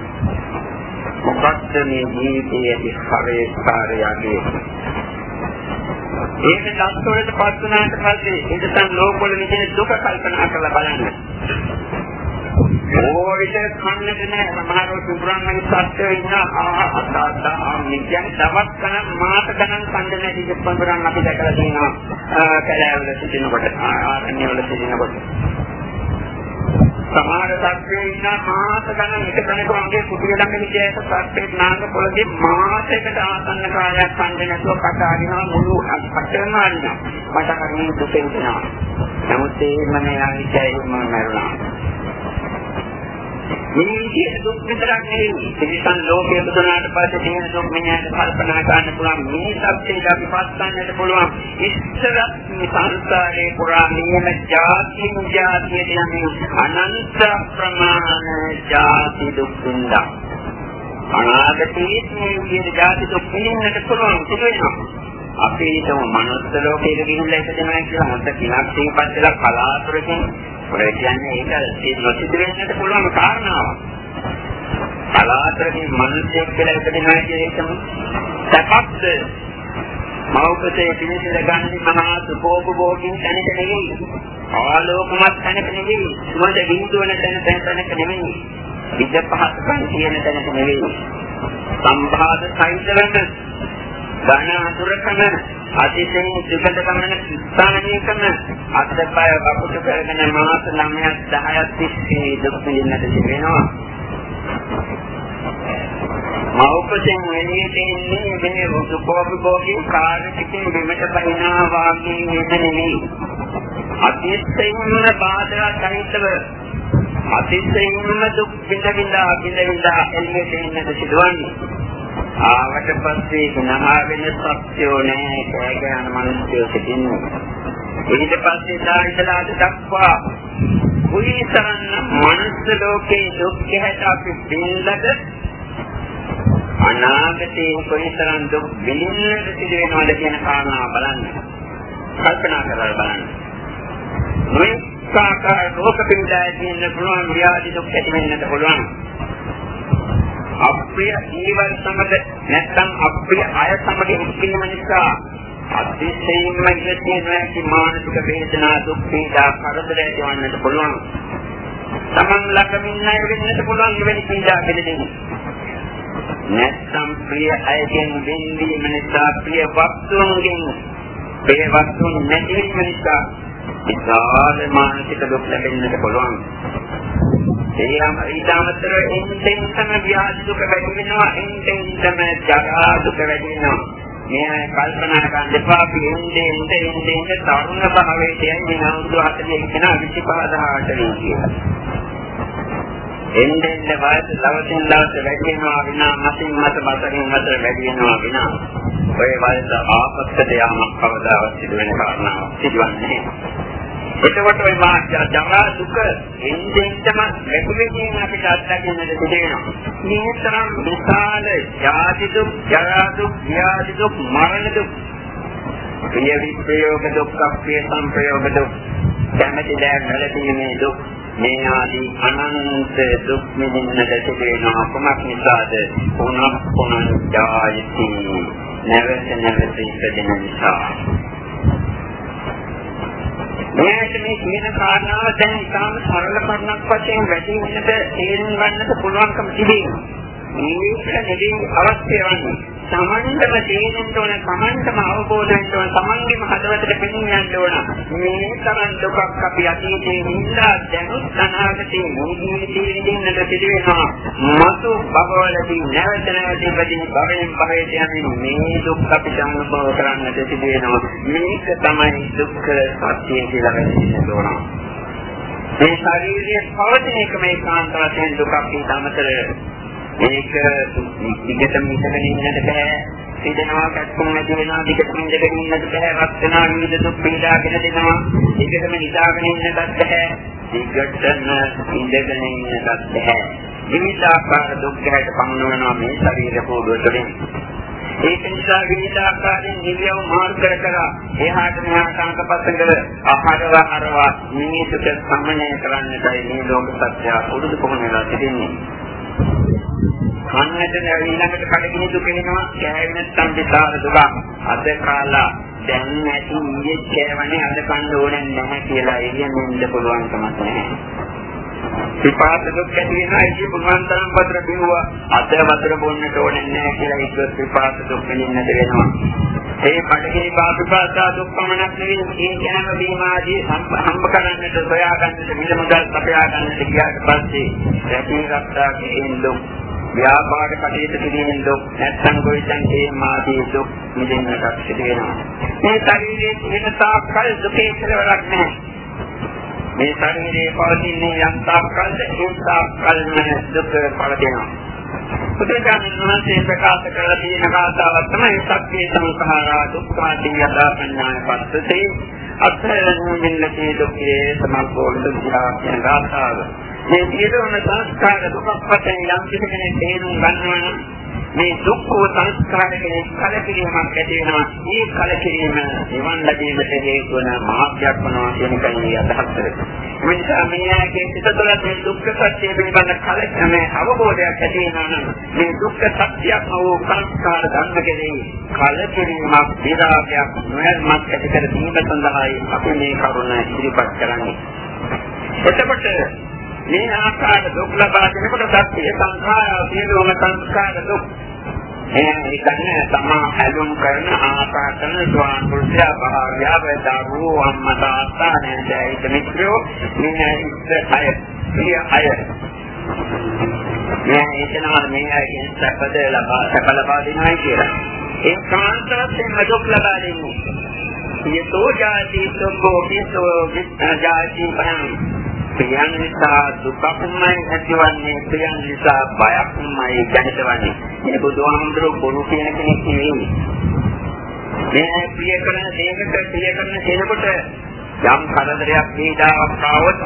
මොකක්ද මේ ජීවිතයේ හරේ කාර්යයගේ ඒක දස්වලට පත් වුණාට පස්සේ ඉඳන් ලෝකවල විදිහේ දුක කල්පනා කරලා බලන්න. ඕවිත කන්නට නෑ. සමහරව සුබ්‍රාහ්මණ සත්‍යය ඉන්න ආහාරතා මිත්‍යන් තවත් කන මාස ගණන් කන්න නැති දෙපඳුරන් අපි දැකලා තියෙනවා. කැලෑවල සිටිනකොට ආරණ්‍යවල සිටිනකොට. සමහර සත්‍යයේ ඉන්න මාස ගණන් එක තැනක වගේ කුටි ළඟ හිටියක සත්‍යයේ නාග පොළදී මාසයකට ආසන්න කාලයක් කන්නේ නැතුව කතාගෙන මුළු අටම අරිනවා. මට හරියට දුක හිතෙනවා. නමුත් ඒ මම යාවිචයි මම මරුණා. මේ විදිහට දුක් විතරක් නෙවෙයි. තිරිසන් ලෝකයේ බුදුනාට පස්සේ තියෙන දුක් මෙයාට කල්පනා කරන්න පුළුවන්. මේ සත්‍යයට අපි පස්සන්නට පුළුවන්. ඉස්සරත් මේ සංසාරේ පුරා නියම ජාති ජාතිය කියන්නේ අනන්ත ප්‍රමාණ ජාති දුක් විඳා. අනාගතයේ මේ විදිහට ජාති දුක් විඳින්නට පුළුවන් සිදුවෙනවා. අපි හිතමු මනුස්ස ලෝකයක ගිහිල්ලා ඉපදෙනවා කියලා මොකද කිනක් සිහිපත් වෙලා කලාතුරකින් ඔය කියන්නේ ඒක ඒ නොසිත වෙන්නට පුළුවන් කාරණාවක්. කලාතුරකින් මිනිස්සෙක් කියලා ඉපදෙනවා කියන එකම සපක්ද මෞකසේ පිළිසිර ගන්නේ මහා සුභෝගෝගින් තැනක නෙවෙයි. ආලෝකමත් තැනක නෙවෙයි. සුවඳ බිඳුවන තැන තැනක නෙවෙයි. විද පහසුකම් තියෙන තැනක නෙවෙයි. සම්භාද සහිතවන ධන අතුරකම අතිශයින් සුගත ගමන ස්ථානයකම අත්පය වකුට කරගෙන මාස 9ක් 10ක් තිස්සේ දුක් විඳින්නට සිදෙනවා. මෞපසෙන් එළියට එන්නේ මේ රුසුකෝපි කෝපි කාර්යකින් බිමට පනිනා වාගේ නෙමෙයි. අතිශයින්ම බාධා සහිතව අතිශයින්ම දුක් විඳ විඳ විඳ විඳ එළියට එන්නට සිදුවන්නේ. ආවට පස්සේ ගුණහා වෙන සත්‍යෝ නෑ කෑ ගන්න මිනිස්සු සිටින්නේ. ඊට පස්සේ ධාරිතලා දක්වා කුයිතරන් මනුස්ස ලෝකේ දුක් ගැට අපි බින්දද අනාගතේ කොයිතරම් දුක් විඳින්නට සිදු වෙනවද කියන කාරණා බලන්න. කල්පනා කරලා බලන්න. මේ සාකාර රෝග පිළිදාය තියෙන පුළුවන් ව්‍යාධි දුක් ඇති වෙන්නට පුළුවන්. අප්‍රිය ජීවන සමග නැත්නම් අප්‍රිය අය සමග ඉන්න නිසා අතිශයින්ම ඉතිරි නැති මානසික වේදනා දුක් පීඩා කරදර ඇතිවන්නට පුළුවන්. Taman ළඟමින් අය වෙන්නට පුළුවන් එවැනි පීඩා පිළිදෙන්නේ. නැත්නම් ප්‍රිය අයගෙන් වෙන්වීම නිසා ප්‍රිය වස්තුන්ගෙන් ප්‍රිය වස්තුන් නැතිවීම නිසා විශාල මානසික දුක් ලැබෙන්නට පුළුවන්. එයාම ඊටමතර එන්ටෙන් තම ව්‍යාධි දුක වැඩි වෙනවා එන්ටෙන් තම ජරා දුක වැඩි වෙනවා. මේ කල්පනා කරන් දෙපා පිළිඳේ ඉඳ ඉඳ ඉඳ තරුණ භාවයේ තියෙන මේ අවුරුදු 40 ඉඳන් 25 18 කියලා. එන්නේ වයස දවසින් දවස වැඩි වෙනවා විනා මතින් මත බතරින් මත වැඩි වෙනවා විනා ඔය වයස ආපස්සට යාමක් කවදාවත් සිදු වෙන කාරණාවක් සිදුවන්නේ එතකොට ওই මාත්‍ය ජරා දුක එන්නෙන්ටම ලැබෙමින් අපිට අත්දකින්නට තිබෙනවා. මේ තරම් විශාල ජාති දුක්, ජරා දුක්, ව්‍යාධි දුක්, මරණ දුක්, ප්‍රිය විප්‍රයෝග දුක්, අප්‍රිය සංප්‍රයෝග දුක්, කැමැති දෑ නැතිීමේ දුක්, මේ ආදී අනන්ත දුක් විඳින්නට සිදුවෙනවා කොමක් නිසාද? පුනක් පුනංජායති නැවත නැවත ඉපදෙන නිසා. මේක මේ කියන කාරණාව දැන් ඉතාම සරල කරුණක් වශයෙන් වැඩි වෙනද තේරුම් ගන්නට පුළුවන්කම තිබෙනවා. මේක නෙවෙයි අවශ්‍ය වන්නේ. තමන්ටම තේරෙන්න ඕන තමන්ටම අවබෝධ වෙන්න ඕන තමන්ගේම හදවතට පෙනී යන්න ඕන. මේ තරම් දුකක් අපි අතීතේ ඉඳලා දැනුත් අනාගතේ මොහොතේ විඳින්නට සිදුවෙනවා මතු භවවලදී නැවත නැවත ඉපදින භවයෙන් භවයට යමින් මේ දුක් අපි අනුභව කරන්නට සිදුවෙනවා. මේක තමයි දුක්ඛ සත්‍ය කියලා වෙන්න ඕන මේ ශාරීරික පවතින එක මේ කාන්ත වශයෙන් දුකක් ඊට අමතර මේක දිගටම ඉඳගෙන ඉන්නට බෑ. සිදෙනවා කැක්කුම් නැති වෙනවා දිගටම ඉඳගෙන ඉන්නට බෑ. රත් වෙනවා නිවිද දුක් පීඩාගෙන දෙනවා. දිගටම නිදාගෙන ඉන්නත් බෑ. දිගටම ඉඳගෙන ඉන්නත් බෑ. විවිධාකාර දුක් ගැට පමුණවනවා මේ ශරීර කෝඩුව තුළින්. ඒක නිසා විවිධ ආකාරයෙන් නිවියව මාර්ග කර කර එහාට මෙහාට අංකපස්සක ආහාරව හරව මිනිසුක සම්මනය කරන්නටයි මේ ලෝක සත්‍ය පුරුදු කොහොම වෙලා තිබෙන්නේ. කන්නට ඊළඟට කඩගිනි දුක එනවා කෑවෙ නැත්නම් විකාර දුක අද කාලා දැන් නැති ඊයේ කෑවනේ අද කන්න ඕනේ නැහැ කියලා එළියෙන් ඉන්න පුළුවන් කමක් නැහැ. විපාක දුක් ඇති වෙනවා ඒක පුළුවන් තරම් වතුර බිව්වා. අද වතුර බොන්නට ඕනේ නැහැ කියලා ඒක විපාක දුක් වෙනින්නට වෙනවා. ඒ කඩගිනි පාපිපාසා දුක් පමණක් නෙවෙයි මේ කෑම බීම ආදී හම්බ කරන්නට සොයා ගන්නට මිල මුදල් සපයා ගන්නට ගියාට පස්සේ රැකී රක්ෂා කිරීම දුක් ව්‍යාපාර කටයුතු කිරීමෙන් දුක් නැත්නම් ගොවිතැන් කිරීම ආදී දුක් මිදෙන්නට සිදු වෙනවා. මේ ශරීරයේ වෙන තාක්කල් දුකේ කෙලවරක් නැහැ. මේ ශරීරයේ පවතින යම් තාක්කල් ඒ තාක්කල්ම දුක පවතිනවා. බුදුරජාණන් වහන්සේ ප්‍රකාශ කරලා තියෙන කාතාවක් තමයි සත්‍ය සංඛාරා දුක්ඛාදී යදා පඤ්ඤාය පස්සතේ අත්ථයන් මින්නකේ දුක්ඛේ සමග්ගෝ දුක්ඛා කියන කාතාව. මේ සියලුම සංස්කාර දුකක් වශයෙන් යම් කෙනෙක් තේරුම් ගන්නවා නම් මේ දුක්ඛ සංස්කාර කෙනෙක් කලකිරීමක් ඇති වෙනවා. මේ කලකිරීම නිවන් ලැබීමට හේතු වන මාර්ගයක් වනවා කියන එකයි අදහස් කරන්නේ. මේ නිසා මේකේ සිත තුළ මේ දුක්ඛ සත්‍ය පිළිබඳ කලකිරීම අවබෝධයක් ඇති වෙනවා නම් මේ දුක්ඛ සත්‍යයක් වූ සංස්කාර ධර්ම කෙරෙහි කලකිරීමක් විරාගයක් නොයල්මත් ඇති කර දීම සඳහායි අපි මේ කරුණ ඉදිරිපත් කරන්නේ. එතකොට මේ ආකාර දුක් ලබා දෙනකොට සත්‍ය සංඛාර සියලුම සංස්කාර දුක්. එන්නේ ඉතින් තමා හැලුම් කරන ආකාර කරන ස්වාන් පුරුෂයා භාව්‍ය වේදාරු අම්මතාත්තා නේද මිත්‍රෝ මේ ඉස්ස අය මේ අය. මේ එතනවා මේ අයගෙන් සැපද ලබා සැප ලබා දෙනයි කියලා. ඒ කාන්තාවෙන් දුක් ලබා දෙන්නේ. යතෝ ජාති සුඛෝ පිසෝ විඥාති පහන් ප්‍රියන් නිසා දුකක්මයි ඇතිවන්නේ ප්‍රියන් නිසා බයක්මයි දැනෙන්නේ මේ බුදුහාමුදුරුවෝ බොරු කියන කෙනෙක් නෙවෙයි. මේ ප්‍රිය කරන දේකට ප්‍රිය කරන කෙනෙකුට යම් කරදරයක් පීඩාවක් ආවොත්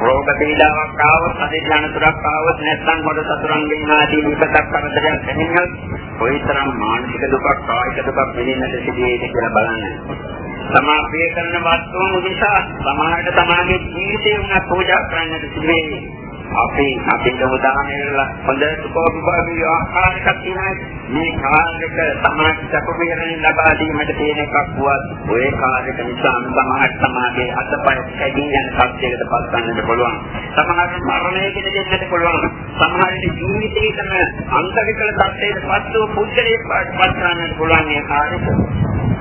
රෝග පීඩාවක් ආවොත් අධිඥානතරක් ආවොත් නැත්නම් මොඩ සතුරන්ගෙන් ආදී විපතක් කරදරයක් දැනෙනොත් කොයිතරම් මානසික දුකක් කායික දුකක් වෙනින්නට සිදුවේද කියලා බලන්න. තමා ප්‍රිය කරන වස්තුන් නිසා සමාහයට තමාගේ ජීවිතේ උනත් පූජා කරන්නට සිදුවේ. අපි අපිට උදාහරණයක් හොඳට කෝපභාගී ආකාරයක් තියෙනවා. මේ කාර්යක සමාජ සැපපීරණය ලබා දීමට තියෙන එකක් වුවත් ওই කාර්යක නිසා සමාජ සමාජයේ අතපය කැදී යන සත්‍යයකට පත් ගන්නට පුළුවන්. සමහර මරණයකට දෙන්නට පුළුවන්. සමහර ජීවිතේකම අන්තරිකල තත්ත්වයට පත් වූ පුද්ගලයෙක් පත් ගන්නට පුළුවන් මේ කාර්යක.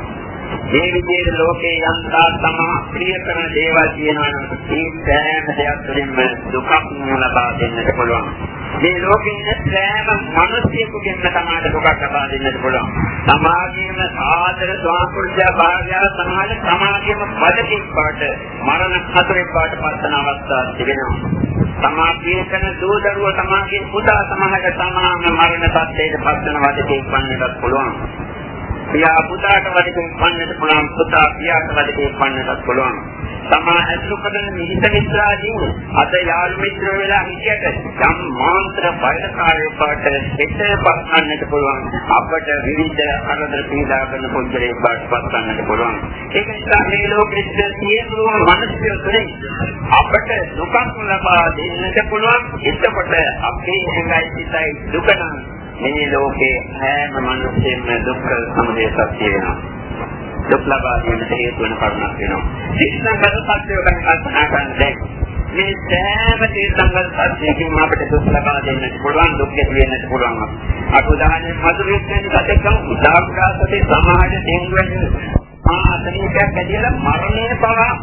මේ විදිහට ලෝකේ යන්තා තමා ප්‍රිය කරන දේවල් තියෙනවා නම් ඒ සෑම දෙයක් තුළින්ම දුකක් ලබා දෙන්නට පුළුවන්. මේ ලෝකේ ඉන්න සෑම මිනිසියෙකුගෙන්ම තමයි දුකක් ලබා දෙන්නට පුළුවන්. සමාජයේම ආදර ස්වාපුරුෂය භාගය සමාජ සමාජයේම පදකින් පාට මරණ හතරේ පාට පස්සන අවස්ථා තිබෙනවා. සමාජයේ කරන දූ දරුව සමාජයේ පුතා සමාජ සමාන මරණ සත්‍යයට පස්සන වදකේ වන්නට පුළුවන්. පියා පුතාට වදකින් පන්නට පුළුවන් පුතා පියාට වදකින් පන්නටත් පුළුවන්. තමා ඇසුරු කරන මිහිත මිත්‍රාදීන් අද යාළු මිත්‍ර වෙලා හිටියට සම් මාන්ත්‍ර බයකාරයෙක් බවට හිත පස්සන්නට පුළුවන්. අපට විවිධ කරදර පීඩා කරන පුද්ගලයෙක් බවට පස්සන්නට පුළුවන්. ඒක නිසා මේ ලෝකෙට සියලු මනුෂ්‍යයෝ තුළින් අපට දුකක් ලබා දෙන්නට පුළුවන්. එතකොට අපේ ඇඟයි සිතයි දුක නම් මේ ලෝකේ හැම මිනිස්සෙම දුක්ඛ සමුදය සත්‍ය වෙනවා. දුක් ලබා ගැනීමට හේතු වෙන කරුණක් වෙනවා. ශික්ෂණගත සත්‍යය ගැන කල්පනා කරන්නේ මේ සෑම තීර්ථංගත සත්‍යයකින් අපිට දුක් ලබා දෙන්නට පුළුවන් දුක් ඇති වෙන්නට පුළුවන්. අට උදාහරණයක් මధుරයෙන් කතකම් උදාහරණාසතේ සමාජ දෙංගුවෙන් ආ අතනීපයක් ඇදලා මරණය පවා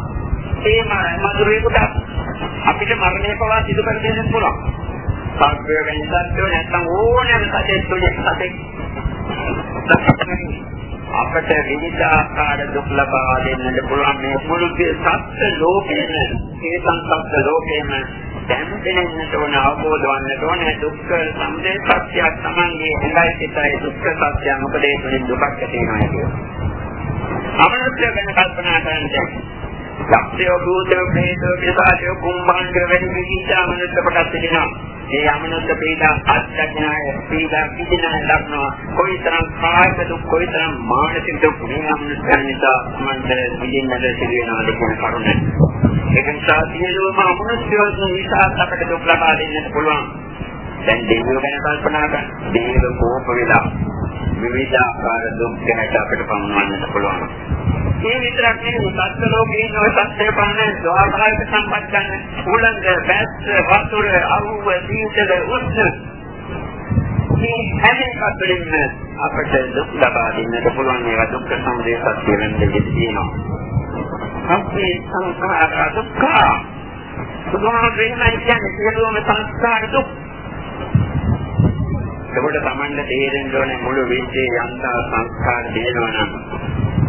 ඒ මధుරේකට අපිට මරණය පවා සිදු කර දෙන්නත් පුළුවන්. සත්‍ය වෙනසක් නැත්නම් ඕනෑම සතෙක් තුනේ සතෙක් අපට විවිධ ආකාර දුක් ලබා දෙන්නට පුළුවන් මේ මුළු සත්‍ය ලෝකෙම ඒ සංසත්ත්ව ලෝකෙම දැනෙන්නට ඕන අවබෝධ වන්නට ඕන. දුක්ඛ සමුදය සත්‍යයක් Tamange හොඳයි සිතයි. දුක්ඛ සත්‍ය මොකද? ඒ තුලින් දුකක් ඇති වෙනවා කියන්නේ. අමනුෂ්‍ය ගැන කල්පනා කරන්නේ යක්ෂයෝ භූතයෝ ප්‍රේතයෝ පිසාචයෝ කුම්භාණ්ඩ වැනි විවිධ අමනුෂ්‍ය කොටස් තිබෙනවා. ඒ අමනුෂ්‍ය පීඩා අත්දැකනාය පීඩා පිටිනා දක්නවා. කොයිතරම් කායික දුක් කොයිතරම් මානසික දුක් මේ අමනුෂ්‍යයන් නිසා මන්ද විඳින්නද සිදුවෙනවද කියන කරුණ. ඒක නිසා සියලුම අමනුෂ්‍යයෝ නිසා අපට දුක් ලබා දෙන්නට පුළුවන්. දැන් දෙවියෝ ගැන කල්පනා කරන්න. දෙවියෝ කෝප වෙලා විවිධ ආකාර දුක් ගැන අපිට පමුණවන්නට පුළුවන්. ඒ විතරක් නෙවෙයි සත්ත්ව ලෝකේ ඉන්න ඔය සත්ත්ව පන්න ස්වභාවික සම්පත් ගන්න උලංග බැස් වතුර අවුව සීතල උෂ්ණ මේ හැම එකකින්ම අපට දුක් ලබා දෙන්නට පුළුවන් ඒවා දුක්ඛ සමුදය සත්‍ය වෙන්නේ තියෙනවා. අපේ සංඛාර දුක්ඛ. බුදුහාමුදුරුවෝ කියන්නේ සියලුම සංස්කාර දුක්. එතකොට Tamanda තේරෙන්න ඕනේ මුළු විශ්වයේ යන්තා සංස්කාර දෙනවා නම්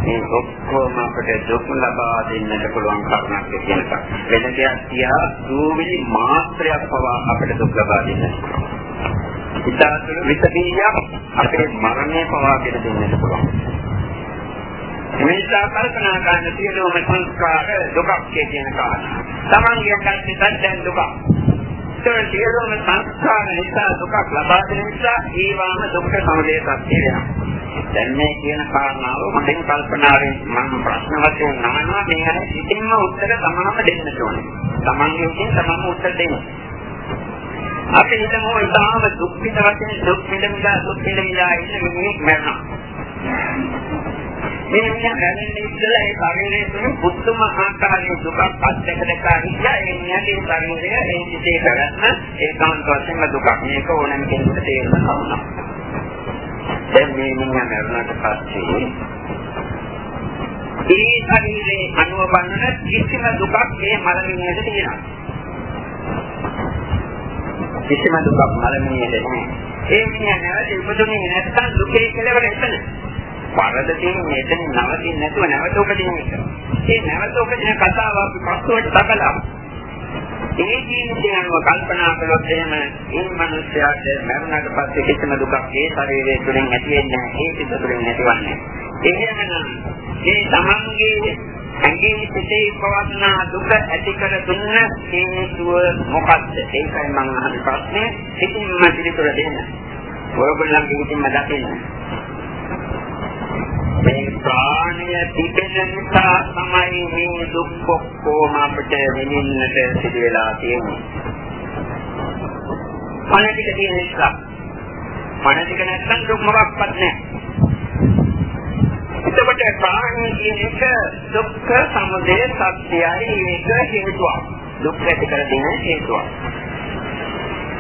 මේ ඔක්කොම අපිට දුක් ලබා දෙන්නට පුළුවන් කරුණක් කියන එක. වෙන දෙයක් තියා දූවිලි මාත්‍රයක් පවා අපිට දුක් ලබා දෙන්නට පුළුවන්. ඉතාලතුළු විසබීජයක් අපේ මරණය පවා ගෙන දෙන්නට පුළුවන්. මේසා කල්පනා කරන සියලුම සංස්කාර දුකක් කියන කාරණා. Tamange කල්පිතත් දැන් දුකක්. ඒ සියලුම සංස්කාර නිසා දුකක් ලබා දෙන නිසා ඒවාම දුක්ඛ සමුදය සත්‍ය වෙනවා. දැන් මේ කියන කාරණාව මගෙන් කල්පනාවෙන් මම ප්‍රශ්න වශයෙන් අහනවා මේ අය සිතින්ම උත්තර තමම දෙන්න ඕනේ. තමන්ගේ උකින් තමම උත්තර දෙන්න. අපි හිතමු ඉතාලම දුක් පිට වශයෙන් දුක් පිළිමිලා දුක් පිළිමිලා ඉන්න මිනිහෙක් මරනවා. මේ මිනිහා මැරෙන්නේ ඉස්සෙල්ලා ඒ ශරීරයේ තුන පුදුම ආකාරයේ දුකක් අත්දැක දැක හිටියා ඒ මිනිහාගේ ශරීරය ඒ සිතේ කරන්න ඒකාන්ත වශයෙන්ම දුකක් මේක ඕනෑම කෙනෙකුට තේරෙන්න කවුනා දැන් මේ මිනිහා මැරුණාට පස්සේ ඒ ශරීරයේ අනුව බන්නන කිසිම දුකක් මේ මලමිණියට තියෙනවා. කිසිම දුකක් මලමිණියට නැහැ. ඒ මිනිහා නැවත ඉපදුනේ නැත්නම් දුකේ කෙලවර එතන. පරදකින් මෙතන නවතින්නේ නැතුව නැවත උපදින එක. මේ නැවත උපදින කතාව අපි පස්සුවට තබලා ඒ ජීවිතය අනුව කල්පනා කළොත් එහෙම මේ මිනිස්යාට මරණයට පස්සේ කිසිම දුකක් ඒ ශරීරය තුළින් ඇති වෙන්නේ නැහැ. ඒ සිත තුළින් නැතිවන්නේ. එහෙමනම් මේ තමන්ගේ ඇඟේ සිටේ පවත්නා දුක ඇති කර දුන්න හේතුව මොකක්ද? ඒකයි මම අහන ප්‍රශ්නේ. ඉතින් මම පිළිතුර දෙන්න. ඔයගොල්ලන්ගේ ඉතින්ම දකින්න. මේ ප්‍රාණය තිබෙන නිසා තමයි මේ දුක් ඔක්කොම අපිට විඳින්නට සිදු වෙලා තියෙන්නේ. පණ ටික තියෙන නිසා. පණ ටික නැත්නම් දුක් මොකක්වත් නැහැ. එතකොට ප්‍රාණය කියන එක දුක්ඛ සමුදය සත්‍යයයි මේක හේතුවක්. දුක් ඇති කර දෙන හේතුවක්.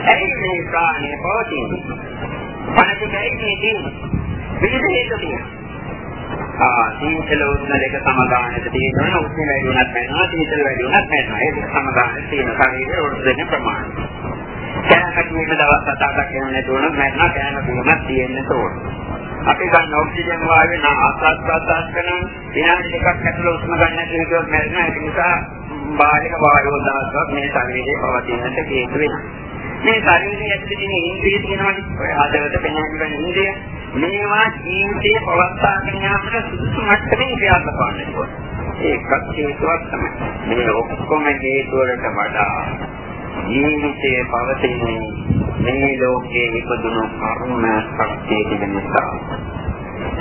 ඇයි මේ ප්‍රාණය පවතින්නේ? පණ ටිකයි තියෙන්නේ. විවිධ හේතු තියෙනවා. ආ සීතල උෂ්ණ දෙක සමගාමීව තියෙනවා උෂ්ණ වැඩි වුණත් වෙනවා සීතල වැඩි වුණත් වෙනවා ඒක සමගාමීව තියෙන ශරීරයේ උඩ දෙන ප්‍රමාණය. කෑමට මේක දවස් හතක් යන තුනක් නැත්නම් කෑම බීමක් තියෙන්න ඕන. අපි ගන්න ඔක්සිජන් වායුවේ නා ආස්වාද ප්‍රසආස කරන විනාඩි දෙකක් ඇතුළත උෂ්ණ ගන්න නැති එක මැරෙන ඒක නිසා බාහිර වායුව දාසක් මේ ශරීරයේ පවතිනට හේතු වෙනවා. මේ ශරීරයේ ඇතුලේ තියෙන ඉන්ද්‍රිය කියනවානේ හදවත පෙනෙන ඉන්ද්‍රිය. මේවා ජීවිතයේ පවත්වාගෙන යාමට සුදුසු මට්ටමින් ක්‍රියාත්මක වන්නේ. ඒකත් හේතුවක් තමයි. මේ ඔක්කොම හේතු වලට වඩා ජීවිතයේ පවතින මේ ලෝකයේ ඉපදුණු කර්ම ශක්තිය තිබෙන නිසා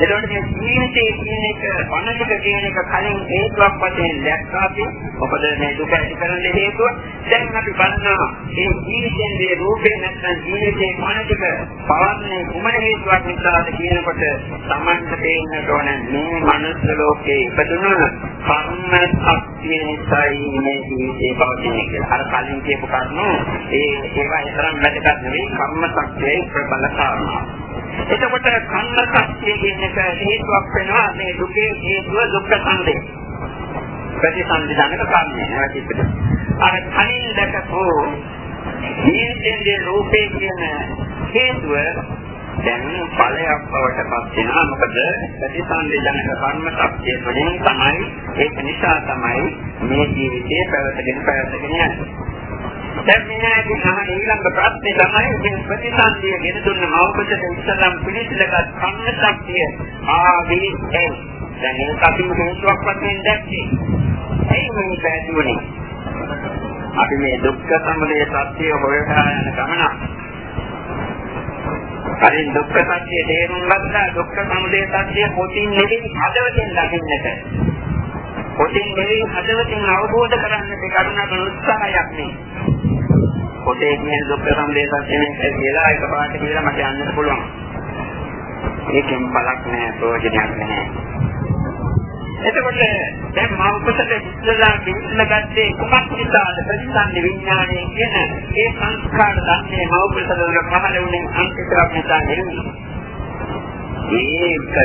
එතකොට මේ ජීවිතයේ කියන එක වනසික කියන එක කලින් හේතුවක් වශයෙන් දැක්කා අපි මොකද මේ දුක ඇති කරන්න හේතුව දැන් අපි බලනවා මේ ජීවිතයෙන් මේ රූපේ නැත්නම් ජීවිතයේ වනසික පවන්නේ කුමන හේතුවක් නිසාද කියනකොට Tamanට තේන්නට ඕන මේ මනුස්ස ලෝකේ ඉපදුණු කර්ම ශක්තිය නිසායි මේ ජීවිතේ පවතින්නේ කියලා. අර කලින් කියපු කරුණු ඒ ඒවා තරම් වැදගත් නෙවෙයි කර්ම ශක්තියේ ප්‍රබල කාරණා. එතකොට කන්න ශක්තිය කියන එක හේතුවක් වෙනවා මේ දුකේ හේතුව දුක්ඛ සංදේ. ප්‍රතිසංවිධානක කර්මය නැතිවෙද. අර කලින් දැකපු නියතෙන්ගේ රූපේ කියන හේතුව දැන් ඵලයක් බවට පත් වෙනවා මොකද ප්‍රතිසංවිධානක කර්ම ශක්තිය වලින් තමයි ඒක නිසා තමයි මේ ජීවිතේ පැවතගෙන පැවතගෙන යන්නේ. දැන් මෙයාගේ අහන ඊළඟ ප්‍රශ්නේ තමයි මේ ප්‍රතිසන්දිය ගෙන දුන්න මෞපතට ඉස්සලම් පිළිසිලගත් කන්නක්තිය ආවේයි. දැන් මේක අපි හේතුවක් වශයෙන් දැක්කේ. ඇයි මේ පැහැදුනේ? අපි මේ දුක්ඛ සමුදය සත්‍ය හොයලා යන ගමන. හරි දුක්ඛ සත්‍ය තේරුම් ගත්තා දුක්ඛ සමුදය සත්‍ය පොතින් නෙවෙයි හදවතෙන් දකින්නට. පොතින් නෙවෙයි හදවතින් අවබෝධ කරගන්නට කරුණාකර උත්සාහයක් නේ. පොතේ කියන දුක්ඛ සම්දේශය මේක කියලා එකපාරට කියලා මට යන්නත් පුළුවන්. ඒකෙන් බලක් නැහැ ප්‍රයෝජනයක් නැහැ. එතකොට දැන් මම කුසල ඉස්සලා විශ්ල ගත්තේ කුමක් නිසාද ප්‍රතිසන්දි විඥානයේ කියන ඒ සංස්කාර ධර්මයේ මව කුසල වල පහළ වුණේ අන්තිතරක් නිසා නෙවෙයි. ඒක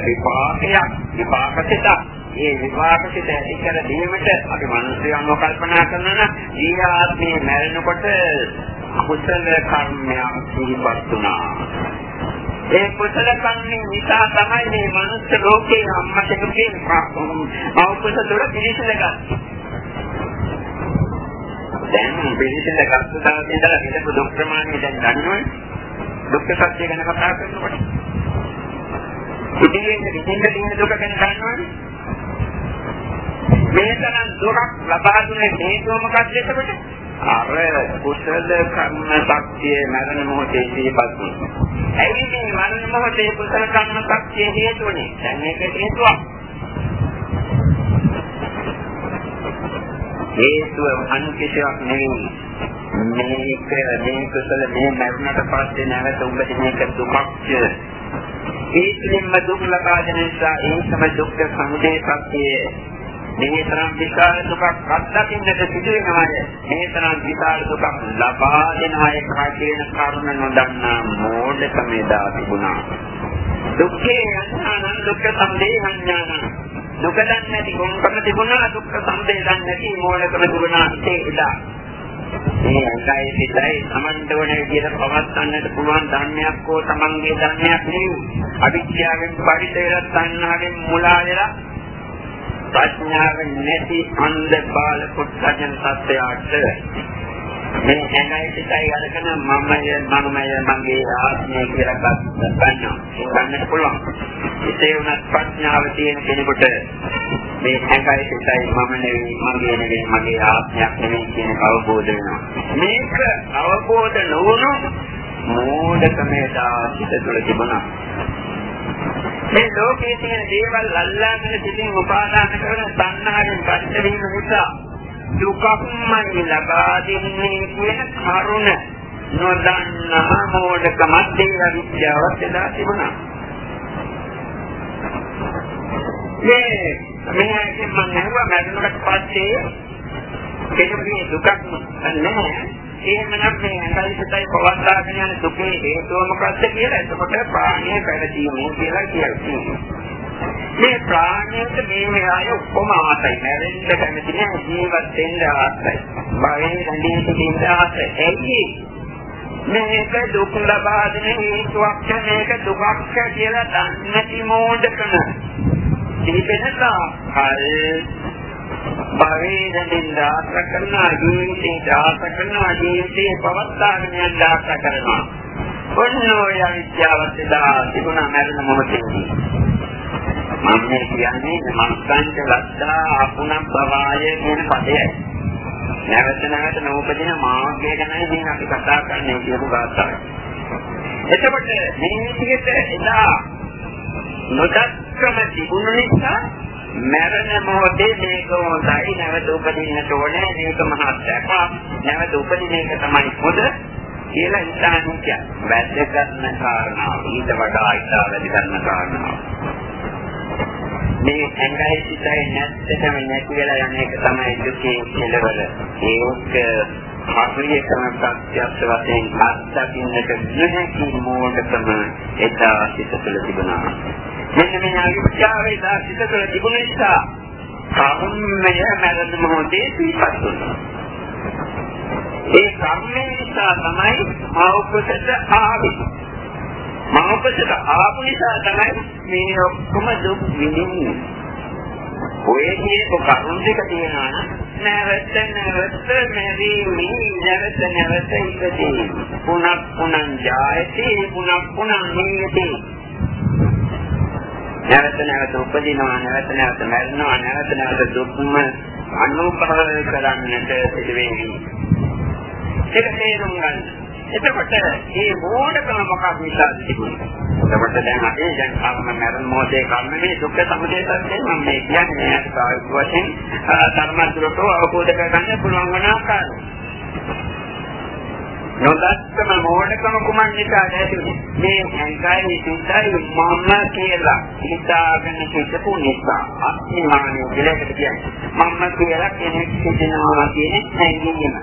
විපාකයක් විපාකසිත ඒ විපාකසිත ඇති කර දීමට අපි මිනිස්යන්ව කල්පනා කරනවා නම් ඊ ආත්මේ මැරෙනකොට කුසල කර්මයක් සිහිපත් වුණා. ඒ කුසල කර්මෙ නිසා තමයි මේ මනුස්ස ලෝකේ අම්මටකගේ අවකුස දොර පිළිසලගන්නේ. දැන් පිළිසල ගත්ත දවසේ ඉඳලා හිතපු දුක් ප්‍රමාණය දැන් දන්නවනේ. දුක්ඛ සත්‍ය ගැන කතා කරනකොට. ඉතින් විඳින්න තියෙන දුක ගැන දන්නවනේ. මේ තරම් දුරක් ලබා දුන්නේ හේතුව මොකක්ද එතකොට? අර කුසල කර්ම ශක්තිය මරණ මොහොතේ සිහිපත් වෙනවා. ඇයි මේ මරණ මොහොතේ කුසල කර්ම ශක්තිය හේතුනේ? දැන් මේක හේතුවක්. හේතුව අනිත්‍යයක් නෙවෙයි. මේක මේ කුසල මේ මරණයට පස්සේ නැවත උඹට මේක දුකක් ඒ තුළින්ම දුක් ලබා දෙන නිසා ඒ තමයි දුක්ඛ සමුදය සත්‍යය මේ තරම් විශාල දුකක් අත්දකින්නට සිදු වෙනවාද මේ තරම් විශාල දුකක් ලබා දෙන අය කාටේන කරුණ නොදන්නා මෝඩකම එදා තිබුණා. දුක්ඛේ අඥානං දුක්ඛ සම්දේ අඥානං දුක දන්නේ නැති කොන්කම තිබුණා දුක්ඛ සම්දේ දන්නේ නැති මෝඩකම තිබුණා ඒ එදා. මේ අංගය පිටයි සමන්ත වන විදිහට පවත්වන්නට පුළුවන් ධර්මයක් හෝ තමන්ගේ ධර්මයක් නෙවෙයි. අවිද්‍යාවෙන් පරිදේරත් තණ්හාවෙන් මුලා වෙලා ප්‍රඥාව නැති අන්ධ බාල පුත්ජන සත්‍යයට මේ ඇඟයි පිටයි අරගෙන මමය මමය මගේ ආත්මය කියලා ගන්නවා. ගන්නට පුළුවන්. ඒකේ උනත් ප්‍රඥාව තියෙන කෙනෙකුට මේ ඇඟයි පිටයි මම නෙවෙයි මගේ නෙවෙයි මගේ ආත්මයක් නෙවෙයි කියන අවබෝධ වෙනවා. මේක අවබෝධ නොවුණු මෝඩකමේ දාසිත තුළ තිබුණා. මේ ලෝකයේ තියෙන දේවල් අල්ලාගෙන සිටින් උපාදාන කරන සංහාරයෙන් පරිච්ඡ වීම නිසා දුකක්මයි ලබා දෙන්නේ කියන කරුණ නොදන්නා මෝඩකමත් ඒ විද්‍යාවත් එදා තිබුණා. මේ මෙහෙන් මම නහුවා මැරුණට පස්සේ කෙනෙකුගේ දුකක් නැහැ. එහෙමනම් මේ ඇඟිලිසතයි පවත්වාගෙන යන දුකේ හේතුව මොකක්ද කියලා එතකොට ප්‍රාණය පැවතීමේ කියලා කියනවා. මේ ප්‍රාණයට මේ මෙහාය ඔක්කොම ආසයි. නැරෙන්න කැමති නෑ ජීවත් වෙන්න ආසයි. භවයේ රැඳී සිටින්න ආසයි. එයි මේක දුක් ලබා දෙන හේතුවක් මේක දුකක් කියලා දන්නේ මොඩකම. ඉතිපෙනසා හරි භවයේ දැන් දාස කරනවා ජීවිතේ දාස කරනවා ජීවිතේ පවත්වාගෙන යන දාස කරනවා. ඔන්න ඔය විද්‍යාවත් එදා තිබුණා මරණ මොහොතේදී. මම මේ කියන්නේ මනසංච ලද්දා අපුණම් බවාය කියන පදයයි. නැවත නැවත නූපදින මාර්ගය ගැන මේ අපි කතා කරන්නේ කියපු ගාථාවයි. එතකොට මේ විදිහට එදා නොදක්කම තිබුණ නිසා මරණ මොහොතේ මේක හොඳයි නැවත උපදින්නට ඕනේ. මේක මහා සැප නැවත උපදින එක තමයි පොද කියලා හිතාගෙන කියන්නේ වැදගත්ම කාරණාව. ඊට වඩා ඉතා වැදගත්ම කාරණාව. මේ ඇඟයි සිතයි නැත්තටම නැති වෙලා යන එක තමයි දුකේ කෙලවර. ඒක හරියටම ප්‍රත්‍යක්ෂ වශයෙන් අත්දකින්නට නොහැකි මෝඩකම එදා සිත තුළ තිබුණා. මෙන්න මේ අවිද්‍යාවේ දාසිත තුළ තිබුණ නිසා කර්මය මරණ මොහොතේ සිහිපත් වෙනවා. ඒ කර්මය නිසා තමයි මෞකසට ආවේ. මෞකසට ආපු නිසා තමයි මේ ඔක්කොම දුක් විඳින්නේ. ඔය කියපු කරුණ දෙක තියෙනවා නම් නැවත නැවත මෙරිමි නැවත නැවත ඉපදී පුනක් පුනං ජායති පුනක් පුනං නියති නැවත නැවත උපදිනවා නැවත නැවත මැරෙනවා නැවත නැවත දුක්ම අනුභව කරන්නට සිදුවෙන්නේ. ඒක තේරුම් ගන්න. එතකොට මේ මොඩකම මොකක් නිසාද තිබුණේ? එතකොට දැන් අපි දැන් කර්ම මරණ මොහොතේ කර්ම මේ දුක්ඛ සමුදය සත්‍යයෙන් මම මේ කියන්නේ කායික වශයෙන් ධර්මද්‍රතව අවබෝධ කරගන්න පුළුවන් වන ආකාරය. නොදත්තම මෝඩකම කුමන් නිසාද ඇතිවෙන්නේ මේ සංකල්පයි සිතයි මම කියලා හිතාගෙන හිටපු නිසා. අත්මානිය කියලා කියන්නේ. මම කියලා කෙනෙක් හිතනවා කියන හැඟීම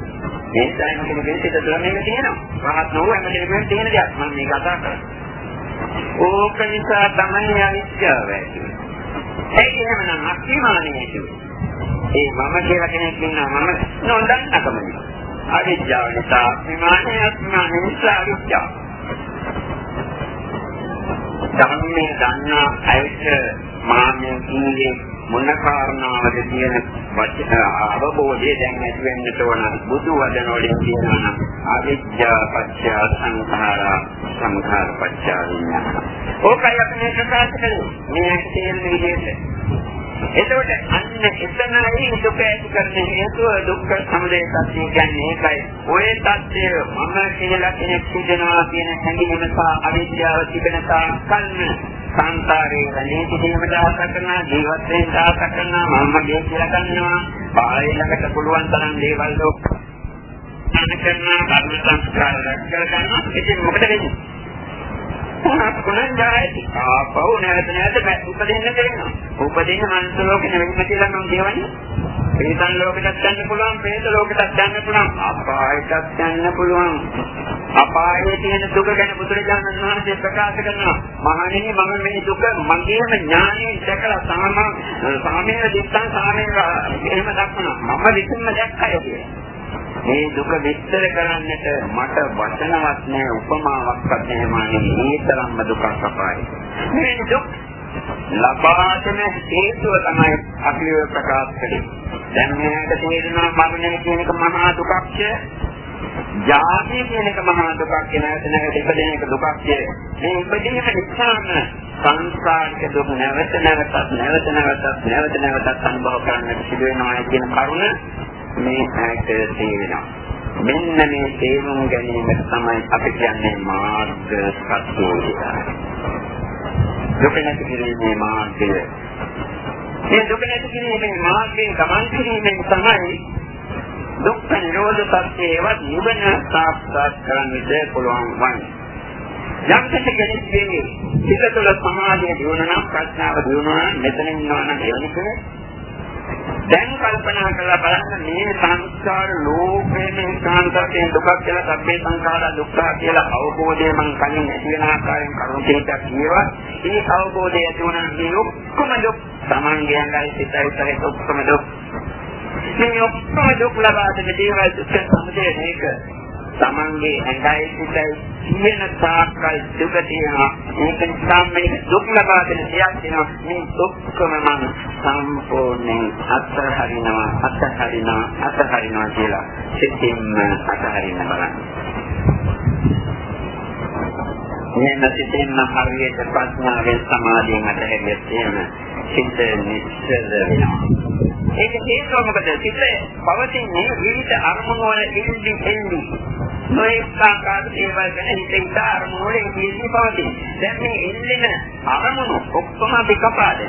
මේ සෑම කෙනෙකුගේ සිත තුළ මේක තියෙනවා. රහත් නොවු හැම කෙනෙකුම තියෙන දෙයක්. මම මේ කතා කරන්නේ ඕක නිසා තමයි අනිත්‍යව ඇති. ඒක එහෙමනම් අත්මානිය කියන්නේ ඒ මම කියලා කෙනෙක් ඉන්නවා. මම නොදන්නකම නිසා. අවිද්‍යාව නිසා විමානය අස්මානය නිසා අවිද්‍යාව. ධර්මයේ දන්නා අයට මාන්නේ කීයේ මොන කාරණාවද කියන වචන අවබෝධය දැන් ඇති වෙන්නට ඕන බුදු වදන වලින් කියනවා අවිද්‍යා පත්‍ය සංඛාරා සංඛාර පත්‍ය විඥාන. ඕකයි අපි මේ ප්‍රකාශ කරන්නේ. මේ තේරෙන විදිහට එතකොට අන්න එතනයි දුක ඇති කරන හේතුව දුක්ඛ සමුදය සත්‍ය කියන්නේ ඒකයි. ඔය தත්ය මම කියලා කෙනෙක් කියනවා කියන හැඟීම සහ අවිද්‍යාව තිබෙන තාක්කල්ම සංසාරේ රැඳී සිටීමට ආස කරනවා ජීවත් වෙන්න ආස කරනවා මම ගේ කියලා ගන්නවා බාහිරකට පුළුවන් තරම් දේවල් ලෝක කරනවා කර්ම සංස්කාර රැක කරගන්නවා ඉතින් මොකද වෙන්නේ පුනංජායති ආපහු නැවත නැවත උපදින්න දෙනවා. උපදින්න මනස ලෝකෙ නෙවෙයි කියලා මම කියවන්නේ. ප්‍රේතන් ලෝකෙටත් යන්න පුළුවන්, ප්‍රේත ලෝකෙටත් යන්න පුළුවන්, අපායටත් යන්න පුළුවන්. අපායේ තියෙන දුක ගැන බුදුරජාණන් වහන්සේ ප්‍රකාශ කරනවා. මහණෙනි මම මේ දුක මගේම ඥානයෙන් දැකලා සාම සාමයේ දිත්තන් සාමයේ එහෙම දක්වනවා. මම විසින්ම දැක්කය කියලා. මේ දුක විස්තර කරන්නට මට වචනවත් නැහැ උපමාවක්වත් නැහැ මානේ මේ තරම්ම දුකක් අපායි. මේ දුක් ලබාගෙන හේතුව තමයි අපි ඔය ප්‍රකාශ කළේ. දැන් මේකට තේරෙනවා මරණය කියන එක මහා දුකක්ද? ජාතිය කියන එක මහා දුකක් කියන නැවත ඉපදෙන එක දුකක් මේ ඉපදීම නිසාම සංසාරික දුක නැවත නැවතත් නැවත නැවතත් නැවත නැවතත් අනුභව කරන්නට සිදු වෙනවා කියන කරුණ මේ ඇයට තේරෙනවා. මෙන්න මේ තේරුම් ගැනීම තමයි අපි කියන්නේ මාර්ග සත්‍යය. දුක නැති කිරීමේ මාර්ගය. මේ දුක නැති කිරීමේ මාර්ගයෙන් ගමන් කිරීමෙන් තමයි දුක්ඛ නිරෝධ නිරෝධ සත්‍යයවත් නිවන සාක්ෂාත් කරන්නට පුළුවන් වන්නේ. යම් කෙනෙකුගේ සිත තුළ සමාධිය දිනන නම් ප්‍රඥාව දිනන නම් මෙතන ඉන්නවා නම් එවනික දැන් කල්පනා කරලා බලන්න මේ සංස්කාර ලෝකයෙන් සංස්කාරයෙන් දුකක් කියලා සබ්බේ සංඛාර දුක්ඛ කියලා අවබෝධය මම කලින් ඇති වෙන ආකාරයෙන් කරුණු දෙකක් කියවා. මේ අවබෝධය ඇති වුණා මේ ඔක්කොම දුක් සමන්ගයන්ගයි සිතයි සහිත ඔක්කොම දුක්. මේ ඔක්කොම දුක් ලබා දෙන දේවල් දුක් සමුදය මේක තමන්ගේ ඇඟයි සිතයි කියන තාක්කල් දුක තියෙනවා. මේක නිසා මේ දුක් ලබා දෙන දෙයක් තියෙනවා මේ දුක්කම මම සම්පූර්ණයෙන් අත්හරිනවා අත්හරිනවා අත්හරිනවා කියලා සිතින්ම අත්හරින්න බලන්න. මෙන්න සිතින්ම හරියට ප්‍රඥාවෙන් සමාධියෙන් අත්හැරියත් එහෙම සිත නිශ්චල වෙනවා. ඒක හේතුව මොකද? සිත පවතින්නේ විවිධ අරමුණු වල ඉල්ලි එල්ලි. නොඑක ආකාර දේවල් ගැන හිතින් අරමුණු වල ඉල්ලි පවතින. දැන් මේ එල්ලෙන අරමුණු ඔක්කොම අපි කපාද.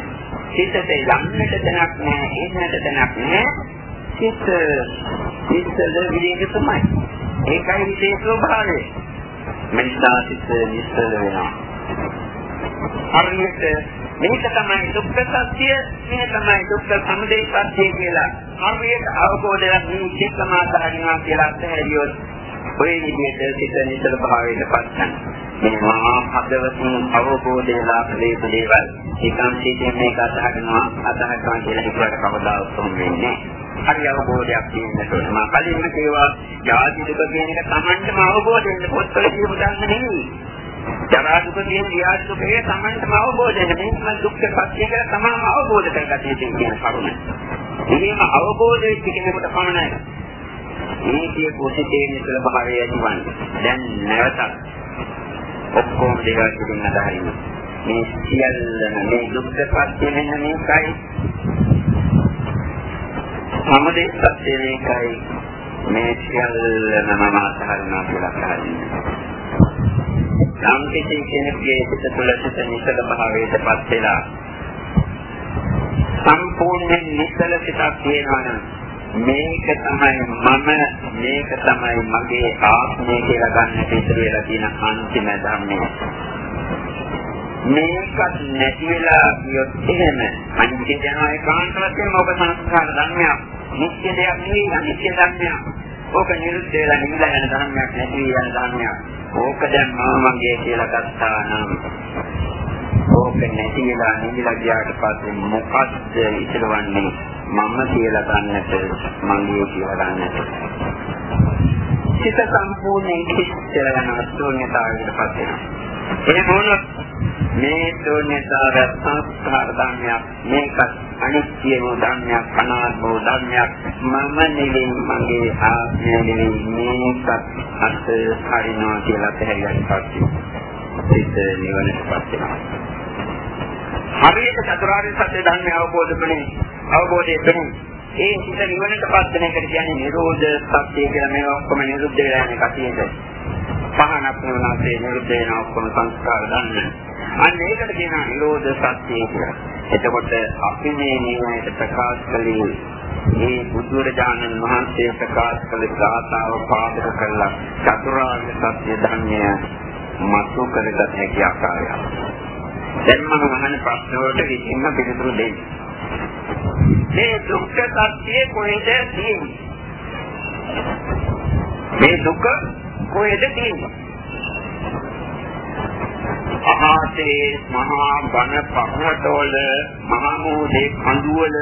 සිතට යන්නට තැනක් නැහැ, එන්නට තැනක් නැහැ. සිත ඉස්සල විදිහට තමයි. ඒකයි විශේෂ ස්වභාවය. මෙන්න සිත නිස්සල වෙනවා. හරියට මේක තමයි දුක්ඛ සත්‍ය මේ තමයි දුක්ඛ සමුදය සත්‍ය කියලා. හරියට අවබෝධයක් මේ චිත්තමාකාරිනවා කියලා අත්හැරියොත් ඔය විදිහට සිත නිතර භාවයට පත් මේ මහා හදවතින් අවබෝධය ලාභලේ දේවල්. ඒකම් සිටින් මේක අතහරිනවා අතහරිනවා කියලා හිතුවට කවදා උත්සම් වෙන්නේ හරි අවබෝධයක් තියෙනකොට මම කලින්ම කියවා ජාති දුක කියන එක Tamanටම අවබෝධයෙන් පොත්වල කියපු දන්න නෙවෙයි ජරා දුක කියන ව්‍යාධි දුකේ තමන්ටම අවබෝධ වෙන මේකම දුක්ඛ සත්‍ය කියලා තමන්ම අවබෝධ කරගන්න තියෙන කරුණ. ඉතින් අවබෝධ වෙච්ච කෙනෙකුට පමණයි මේ කිය පොසිටේ නිසල භාවය ඇතිවන්නේ. දැන් නැවතත් ඔක්කොම දේවල් පිටින් අදහරින්න. මේ සියල්ලම මේ දුක්ඛ සත්‍ය මෙන්න මේකයි. සමුදය සත්‍ය මේකයි. මේ සියල්ලම මම අතහරිනවා කියලා අතහරින්න. යම් කිසි කෙනෙකුගේ සිත තුළ සිත නිසල භාවයට පත් වෙලා සම්පූර්ණයෙන් නිසල සිතක් තියෙනවා නම් මේක තමයි මම මේක තමයි මගේ ආත්මය කියලා ගන්න පිටර වෙලා තියෙන අන්තිම ධර්මය. මේකත් නැති වෙලා ගියොත් එහෙම අනිත්‍ය යනවා ඒකාන්ත වශයෙන්ම ඔබ සංස්කාර ධර්මයක්. නිත්‍ය දෙයක් නෙවෙයි අනිත්‍ය ධර්මයක්. ඕක නිරුද්ධ වෙලා නිවිලා යන ධර්මයක් නැති යන ධර්මයක්. ඕක දැන් මම මගේ කියලා ගත්තා නම් ඕක නැති වෙලා නිවිලා ගියාට පස්සේ මොකද්ද ඉතිරවන්නේ? මම කියලා ගන්නට මගේ කියලා ගන්නට. සිත සම්පූර්ණයෙන් කිච්චල යන ශූන්‍යතාවයකට පත් වෙනවා එහෙම වුණොත් මේ ශූන්‍යතාව සංස්කාර ධර්මයක් මේකත් අනිත්‍ය වූ ධර්මයක් අනාත්ම වූ ධර්මයක්. මම නෙවෙයි මගේ ආත්මය නෙවෙයි මේකත් අත් හරිනවා කියලා තේරුම් පස්සේ සිත නිවනටපත් වෙනවා. හරියට චතුරාර්ය සත්‍ය ධර්මය අවබෝධ කරගන්න අවබෝධය කරගන්න ඒ සිත නිවනටපත් වෙන එකට කියන්නේ නිරෝධ සත්‍ය කියලා මේ ඔක්කොම නිරුද්ධ වෙලා යන කතියද? පහනක් නෙවෙයි නිරුද්ධ වෙන ඔක්කොම සංස්කාර ධර්ම අන්න ඒකට කියනවා නිරෝධ සත්‍ය කියලා. එතකොට අපි මේ නිවනට ප්‍රකාශ කළේ මේ බුදුරජාණන් වහන්සේ ප්‍රකාශ කළ ගාථාව පාදක කරලා චතුරාර්ය සත්‍ය ධර්මය මතු කරගත හැකි ආකාරය. දැන් මම අහන ප්‍රශ්න වලට කිසිම පිළිතුරු දෙන්නේ. මේ දුක්ඛ සත්‍ය කොහෙද තියෙන්නේ? මේ දුක කොහෙද තියෙන්නේ? අහසේ මහා බණ පර්වතවල මහා මෝදේ කඳුවල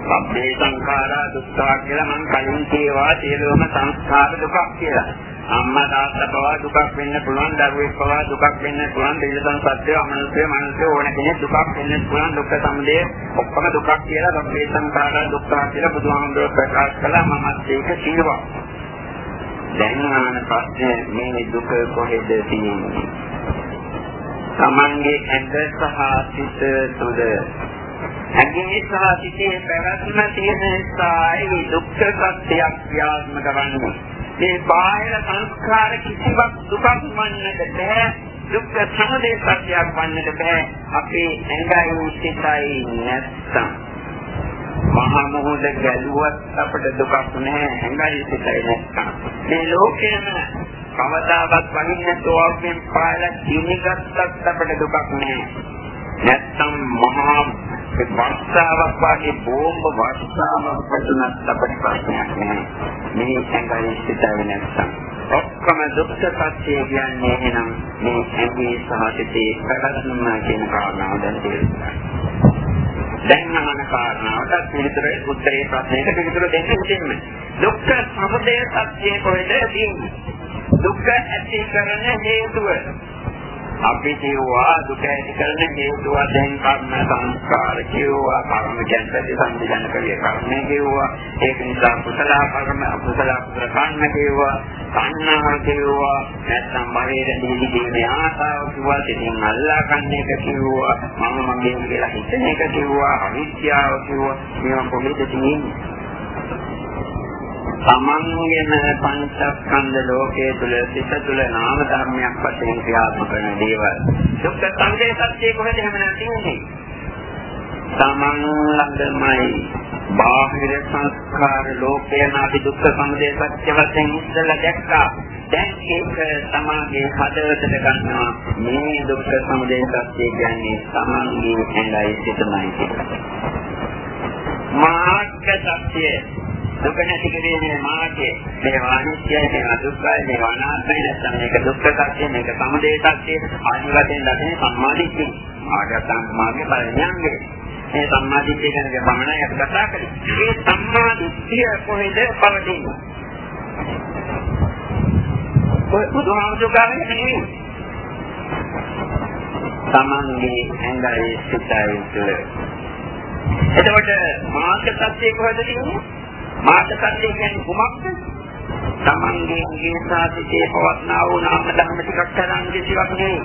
සබ්බේ සංඛාරා දුක්ඛා කියලා මම කලින් කියවා සියලුම සංස්කාර දුකක් කියලා. අම්මා තාත්තා පවා දුකක් වෙන්න පුළුවන් දරුවෙක් පවා දුකක් වෙන්න පුළුවන් දෙවියන් සත්‍යය අමනුෂ්‍ය මනුෂ්‍ය ඕන කෙනෙක් දුකක් වෙන්න පුළුවන් දුක්ඛ සමුදය ඔක්කොම දුකක් කියලා සබ්බේ සංඛාරා දුක්ඛා කියලා බුදුහාමුදුරුවෝ ප්‍රකාශ කළා මමත් ඒක කියනවා. දැන් ආන පස්සේ මේ දුක කොහෙද තියෙන්නේ? තමන්ගේ ඇඟ සහ සිත තුළ ඇඟේ සහ සිතේ පැවැත්ම තියෙන නිසායි දුක්ඛ සත්‍යයක් ක්‍රියාත්මක වන්නේ. මේ බාහිර සංස්කාර කිසිවක් දුකක් වන්නට බෑ. දුක්ඛ සමුදය සත්‍යයක් වන්නට බෑ. අපේ ඇඟයි සිතයි නැත්තම්. මහා මහා මොහොත ගැලුවත් අපිට දුකක් නැහැ ඇඟයි සිතයි නැත්නම්. මේ ලෝකේම කවදාවත් වහින්න තෝවකින් පායලා ජීවිතයත් අපිට දුකක් නැහැ. නැත්තම් මහා වර්ෂාවක් වගේ බෝම්බ වර්ෂාවක් වතුනත් අපිට ප්‍රශ්නයක් නැහැ. මේ ඇඟයි සිතයි නැත්නම්. ඔක්කොම දුක්ඛ සත්‍ය කියන්නේ එහෙනම් මේ ඇඟේ සහතිතේ ප්‍රකටනම කියන කාරණාව දැන් තේරුම් දැන් අහන කාරණාවට පිළිතුර උත්තරේ ප්‍රශ්නයට පිළිතුර දෙන්න උදෙන්න. දුක්ඛ සමුදය සත්‍ය කොහෙද තියෙන්නේ? දුක්ඛ ඇති කරන හේතුව අපි කියුවා දුක ඇති කරන හේතුව දැන් කර්ම සංස්කාර කියුවා කර්ම කියන්නේ සංවිධානය කරිය කර්ම කියුවා ඒක නිසා කුසල කර්ම අකුසල කර්ම කියුවා සංඥා කියුවා නැත්නම් මරේද දීලි කියන්නේ ආසාව කිව්වා. ඉතින් අල්ලා ගන්න එක කිව්වා. මම මගේ කියලා හිතන එක කිව්වා. අවිද්‍යාව කිව්වා. මේවා කොහෙද තියෙන්නේ? තමන්ගේම පංචස්කන්ධ ලෝකයේ තුල සිත තුල නාම ධර්මයක් වශයෙන් ක්‍රියාත්මක කරන දේවල්. දුක්ඛ සංදේ සත්‍ය කොහෙද එහෙම නැතිනේ? තමන් ළඟමයි බාහිර සංස්කාර ලෝකයේ නාති දුක්ඛ සංදේ සත්‍ය වශයෙන් ඉස්සලා දැක්කා. දැන් ඒක තමාගේ හදවතට ගන්නවා මේ දුක්ඛ සංදේ සත්‍ය කියන්නේ තමන්ගේ ඇඟයි සිතමයි කියලා. මාර්ග සත්‍යය දුක නැති කිරීමේ මාර්ගය මේ වානිත්‍යයි මේ අදුක්ඛයි මේ අනාත්මයි නැත්නම් මේක දුක්ඛ සත්‍ය මේක සමුදය සත්‍ය ආදි වශයෙන් දකින සම්මාදිට්ඨිය. ආගතන් මාර්ගය බලන්නේ මේ සම්මාදිට්ඨිය ගැන ගමනයි අපි කතා කරන්නේ. මේ සම්මාදිට්ඨිය කොහෙද පවතින්නේ? ඔය බුදුහාමුදුරුවෝ නෙවෙයි තමන්ගේ ඇඟයි සිතයි තුළ. එතකොට මාර්ග සත්‍ය කොහෙද තියෙන්නේ? මාර්ග සත්‍ය කියන්නේ කුමක්ද? තමන්ගේ ජීවිතාසිතේ පවත්නා වූ නාම ධර්ම ටිකක් තරම් කිසිවක් නෙවෙයි.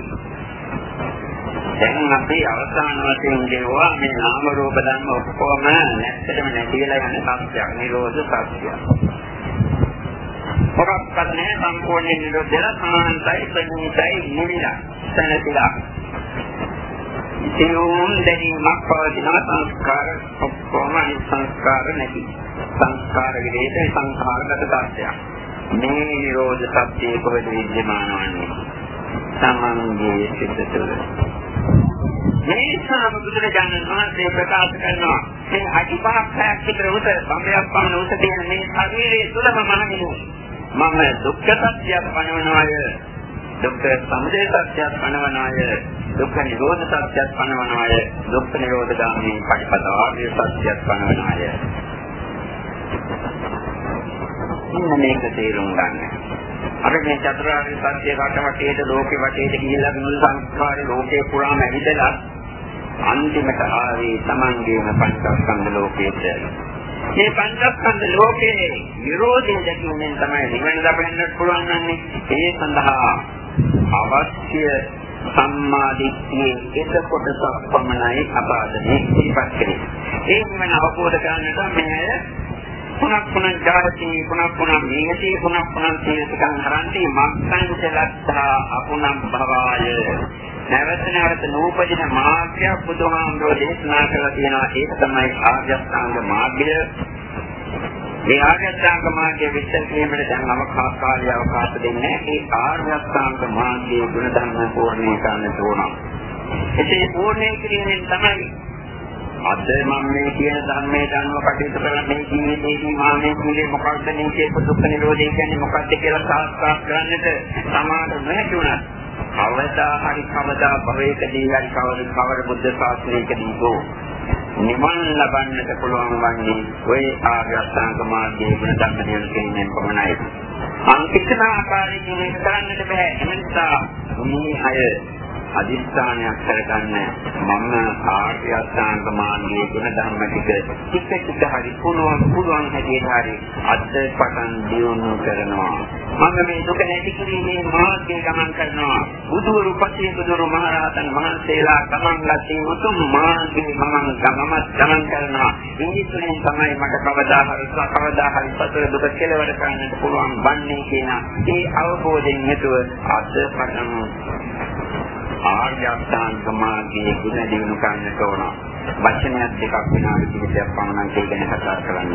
දැන් අපි අවසාන වශයෙන් කියනවා මේ නාම රූප ධර්ම ඔක්කොම නැත්තටම නැතිලා යන සත්‍යයක් නිරෝධ සත්‍යයක්. මොකක්වත් නැහැ සම්පූර්ණ නිරෝධය සමාන්තයි ප්‍රණීතයි නිවිලා සැනසීලා සියුම් දැනීමක් පවතින සංස්කාර ඔක්කොම සංස්කාර නැති. සංස්කාර විදේත සංඛාරගත තත්ත්වයක්. මේ නිරෝධ සත්‍යයේ කොහෙද විද්‍යමාන වන්නේ? තමන්ගේ සිත තුළ. මේ සාම බුදුරජාණන් වහන්සේ ප්‍රකාශ කරනවා මේ අටි පහක් පැයක් විතර උස බම්බයක් පමණ උස තියෙන මේ ශරීරයේ තුලම මනමිනු මම දුක්ඛ සත්‍යයක් පනවනවාය දුක්ඛ සමුදය සත්‍යයක් පනවනවාය දුක්ඛ නිරෝධ සත්‍යයක් පනවනවාය දුක්ඛ නිරෝධ ගාමී පටිපදාර්ය සත්‍යයක් පනවනවාය මෙන්න මේක තේරුම් ගන්න. අපි මේ චතුරාර්ය සත්‍ය රටවටේට ලෝකෙ වටේට ගිහිල්ලා මුළු සංස්කාරේ ලෝකේ පුරාම ඇවිදලා අන්තිමට ආවේ Tamanගේම පංචස්කන්ධ ලෝකයට. මේ පංචස්කන්ධ ලෝකේ විරෝධයෙන් දැකීමෙන් තමයි නිවන ලබන්නට පුළුවන් වන්නේ. ඒ සඳහා අවශ්‍ය සම්මා දිට්ඨියේ එක කොටසක් පමණයි අපාදනේ ඉපත් කරේ. ඒ නිවන අවබෝධ කරගන්නට මෙය පුනක් පුනක් ජාති පුනක් පුනක් මේති පුනක් පුනක් තේසකම් හරන්ති මක්ඛං චලත්තා අපුනම් භවාය. නැවත නැවත නූපදින මාර්ගය බුදුහාමුදුරෝ දේශනා කරලා තියෙනවා ඒක තමයි ආර්ය අෂ්ටාංග මාර්ගය. මේ ආර්යසංග මාර්ගයේ විස්තර කිරීමට දැන් අවකාශය අවකාශ දෙන්නේ ඒ ආර්යසංග මාර්ගයේ ගුණ ධර්ම පූර්ණේ කරන්න ඕන. එසේ පූර්ණේ කිරීමෙන් තමයි අද මම මේ කියන ධර්මයේ ධර්ම කටයුතු කරන මේ ජීවිතේදී මා මේ කියන්නේ මොකක්ද මේ කියපු දුක්ඛ නිරෝධය කියන්නේ මොකක්ද කියලා සාස්ත්‍රාත් කරන්නට සමාන නොහැකි වුණා. කවදා හරි කවදා භවයකදී හරි කවර කවර බුද්ධ ශාසනයකදී හෝ නිවන් ලබන්නට පුළුවන් වන්නේ ওই ආර්ය අෂ්ටාංග මාර්ගයේ ගුණ ධර්ම දිනු කිරීමෙන් පමණයි. අන්තිම ආකාරයෙන් මේක කරන්නට බෑ. එනිසා මේ අය අදිස්ථානයක් කරගන්න. මම ආර්ය අෂ්ටාංග මාර්ගයේ ගුණ ධර්ම ටික ටික ටික හරි පුළුවන් පුළුවන් හැටියට හරි අද පටන් දියුණු කරනවා. මම මේ දුක නැති කිරීමේ මාර්ගයේ ගමන් කරනවා. බුදුරු පසේ බුදුරු මහරහතන් වහන්සේලා ගමන් ලදී උතුම් මාර්ගයේ මම ගමමත් ගමන් කරනවා. ඉංග්‍රීසියෙන් තමයි මට කවදා හරි කවදා හරි සතර දුක කෙලවර කරන්නට පුළුවන් වන්නේ කියන ඒ අවබෝධයෙන් යුතුව අද පටන් ආර්ය අෂ්ටාංග මාර්ගයේ ගුණ දිනු ගන්නට ඕන. වචනයක් දෙකක් විනාඩි කිහිපයක් පමණ කියන කතා කරන්න.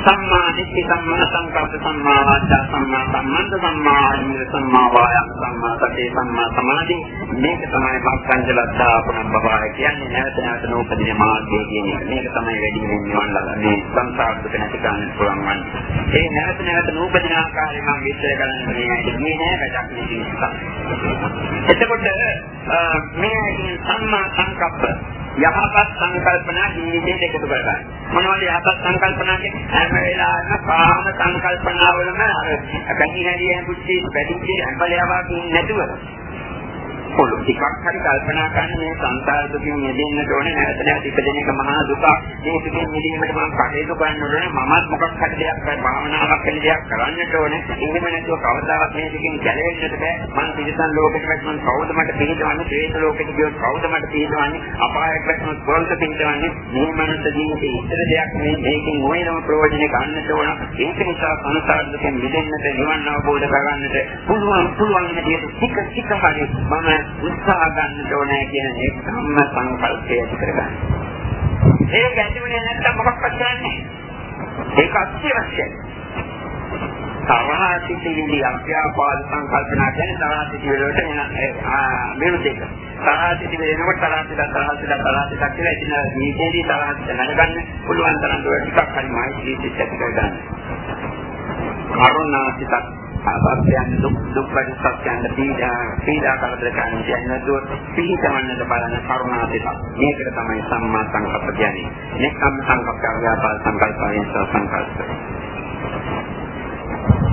සම්මා දිට්ඨි සම්මා සංකප්ප සම්මා වාචා සම්මා කම්මන්ත සම්මා ආජීව සම්මා වායාම සම්මා සතිය සම්මා සමාධි මේක තමයි මක්ඛංජලත්තා පුනබ්බවාය කියන්නේ නැවත නැවත නූපදින මාර්ගය කියන එක. මේක තමයි වැඩි වෙන නිවන් ලබන්නේ සංසාර දුක නැති කරන්න පුළුවන් වන්නේ. ඒ නැවත නැවත නූපදින ආකාරය මම විස්තර කරන්න මේ මේ නෑ වැඩක් නෙවෙයි. එතකොට මේ සම්මා සංකප්ප යහපත් සංකල්පනා ජීවිතයට එකතු කරගන්න. මොනවද යහපත් සංකල්පනා කියන්නේ? හැම වෙලාවෙම කාම සංකල්පනාවලම අර බැඳි හැදී පුච්චි බැඳි හැම්බලයාවක් නැතුව පොළො ටිකක් හරි කල්පනා කරන මේ සංසාර දුකින් මිදෙන්නට ඕනේ නැවත නැවත ඉපදෙන එක මහා දුක. මේ දුකින් මිදීමට මම කටයුතු කරන්න ඕනේ. මමත් මොකක් හරි දෙයක් කර භාවනාවක් වෙන දෙයක් කරන්නට ඕනේ. එහෙම නැතුව කවදාවත් මේ දුකින් ගැලවෙන්නට බෑ. මං පිළිසන් ලෝකෙට වැටුණොත් කවුද මට පිළිදවන්නේ? ශ්‍රේත ලෝකෙට ගියොත් කවුද මට පිළිදවන්නේ? අපායට වැටුණොත් කොහොමද පිළිදවන්නේ? මේ මනස ජීවිතේ ඉතර දෙයක් මේ මේකෙන් ඕනම ප්‍රයෝජන ගන්නට ඕන. ඒක නිසා සංසාර දුකෙන් මිදෙන්නට නිවන් අවබෝධ කරගන්නට පුළුවන් පුළුවන් විදිහට ටික ටික හරි මම උත්සාහ ගන්න ඕනේ කියන ඒ සම්ම සංකල්පය ඇති කරගන්න. ඒක ඇතිවෙන්නේ නැත්නම් මොකක්වත් කරන්නේ ඒක අත්‍යවශ්‍යයි. තරහසිතේදී අභ්‍යාපාද සංකල්පනා කියන්නේ තරහසිතේ වලට එන විරුද්ධක. තරහසිත වෙනකොට තරහසිත තරහසිත තරහසිත කියලා ඉතින් මේකේදී තරහසිත නැගගන්න පුළුවන් තරම් දුර ටිකක් හරි මායිලි සිත් ඇති කරගන්න. කරුණාසිතක් සත්‍යයන් දුක් දුක් වැඩි සත්‍යයන් පීඩා පීඩා කරදර ගන්න කියන්නේ දුක් පිළිතවන්නට බලන කරුණාසිත. මේකට තමයි සම්මා සංකප්ප කියන්නේ. නෙක්ඛම් සංකප්ප ව්‍යාපාර සංකල්පයෙන් සංකල්ප.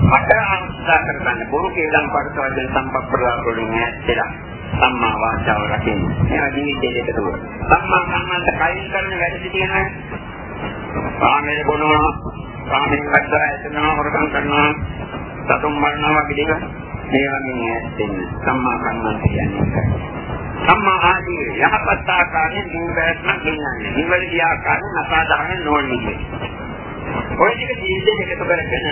අට අංශා කරගන්න බොරු කේලම් පරිසවයෙන් සම්පප්පරා වලින් ඇත්තලා සම්මා වාචාව රකින්න. මේවා ජීවිතයේ එකතුව. සම්මා කම්මන්ත කයින් කරන වැඩි තියෙනවා. කාමයේ බොනවා, කාමයෙන් වැඩ ඇතනවා, හොරකම් කරනවා, සතුන් මරනවා වගේ දේවල්. මේ වගේ ඇත්තෙන් සම්මා කර්මන්ත කියන්නේ සම්මා ආදී යහපත් ආකාරයෙන් නිවැරදිම ගෙන්නන්නේ. නිවැරදි ආකාරයෙන් අසාධාරණ නොවන්නේ ඔය ටික ජීවිතේ එකතු කරගෙන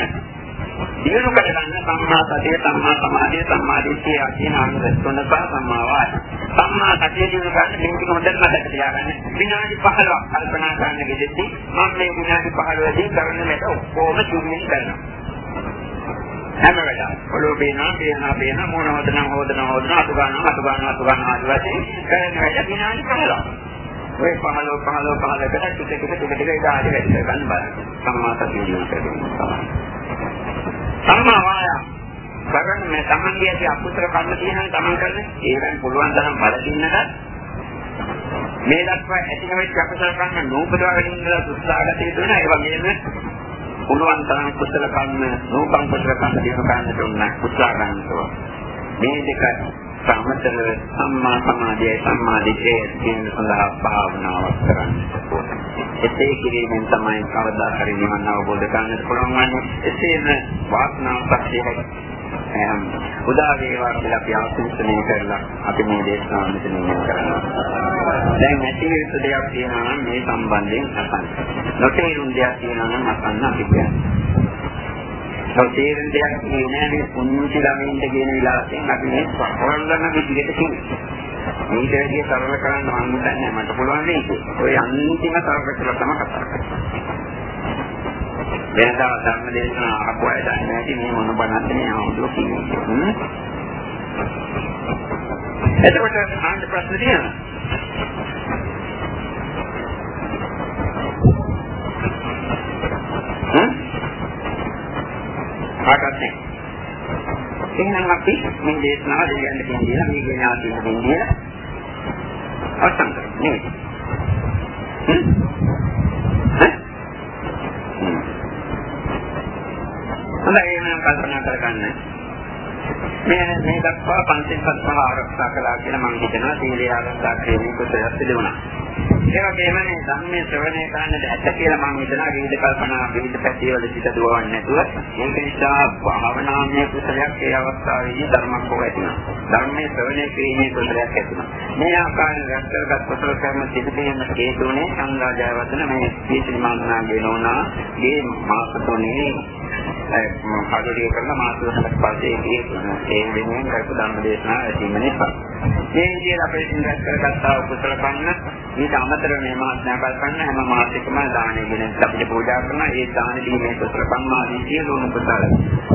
දිනු කරගන්න සම්මා සතිය සම්මා සමාධිය සම්මා දිට්ඨිය කියන අංග තුන සහ සම්මා වාචා සම්මා සතිය දිනු ගන්න මේක හොඳට මතක තියාගන්න. විනාඩි 15ක් කල්පනා කරන්න ගෙදෙද්දී මම මේ විනාඩි 15 දී කරන මේක ඔක්කොම තුන්වෙනි කරනවා. හැම වෙලාවෙම ඔළුව පේනවා පේනවා පේනවා මොන හොදනවා හොදනවා හොදනවා අතු ගන්නවා අතු ගන්නවා අතු ගන්නවා ආදි වශයෙන් කරන වැඩ විනාඩි 15 ඔය 15 15 15කට ටික ටික ටික ටික ඒක ආදි වැඩි කර ගන්න බලන්න. සම්මා සතිය දිනු කරනවා සම්මා වායාම කරන්නේ මේ තමන්ගේ ඇති අකුසල කර්ම තියෙනවා තමන් කරන්නේ ඒකෙන් පුළුවන් තරම් බලදින්නට මේ දක්වා ඇති නොවෙච්ච අකුසල කර්ම නූපදවගෙන ඉඳලා උත්සාහගත යුතු වෙනවා. ඒ වගේම පුළුවන් තරම් කුසල කර්ම, නූපන් කුසල කර්ම දිනු ගන්නට උන්න උත්සාහ ගන්නවා. මේ දෙක සමතල සම්මා සමාධිය සම්මා දිට්ඨිය කියන සඳහා භාවනාවක් කරන්න ඕනේ. එසේ කිරීමෙන් තමයි කවදා හරි නිවන අවබෝධ කරගන්නට පුළුවන් වන්නේ. එසේම වාසනාවක් ශක්තියයි උදා වේවා කියලා අපි ආශිර්වාදනය කරලා අපි මේ දේශනාව මෙතන ඉන්න කරනවා. දැන් ඇති යුතු දෙයක් තියෙනවා නම් මේ සම්බන්ධයෙන් අසන්න. නොතේරුම් දෙයක් තියෙනවා නම් අසන්න අපි කියන්නේ. නොතේරුම් දෙයක් කියන්නේ මේ පුංචි ළමින්ට කියන විලාසයෙන් අපි මේ පොරොන්දන විදිහට කියන්නේ. මේක විදිහ සරල කරන්න මම හිතන්නේ මට පුළුවන් නේද? ඔය අන්තිම සරල කරලා තමයි කතා කරන්නේ. වෙනදා ධර්ම දේශනා අහපු අය දන්නේ නැති මේ මොන බණක්ද මේ ආමුදුර කියන්නේ. එතකොට අහන්න ප්‍රශ්න තියෙනවා. හ්ම්? කාටද? එහෙනම් අපි මේ දේශනාව දෙන්න කියන්නේ මේ ඥාතින දෙන්නේ අවසන් කරන්නේ. හොඳයි එහෙනම් කල්පනා කරගන්න. මේ මේ දක්වා පන්සිල් පහ ආරක්ෂා කළා කියලා මම හිතනවා සීලය ආරක්ෂා කිරීමේ කුසලයක් සිදු වුණා. ඒ වගේම මේ ධර්මයේ ශ්‍රවණය කරන්නට ඇත්ත කියලා මම හිතනවා විවිධ කල්පනා විවිධ පැතිවල සිට දුවන්නේ නැතුව ඒක නිසා භාවනාමය කුසලයක් ඒ අවස්ථාවේදී ධර්මයක් හොව ඇතිවෙනවා. ධර්මයේ ශ්‍රවණය කිරීමේ කුසලයක් ඇතිවෙනවා. මේ ආකාරයෙන් රැස්කරගත් කුසල කර්ම සිදුවීම හේතුනේ සංඝාජයවදන මේ සීතිමාන්නාගේ නෝනා මේ මාස තුනේ කඩලිය කරන මාස දෙකක් පස්සේ ඒ වෙනුවෙන් කරපු ධර්ම දේශනාව ඇතිවෙන නිසා මේ විදිහට අපේ සිංහස් කරගත්තා කුසල කන්න ඊට අමතරව මේ මාත්‍යා කල්පන්න හැම මාසෙකම දානෙ ගෙන අපිට පූජා කරනවා. ඒ දාන දීමේ කුසල කම්මාදී සියලුම කුසල.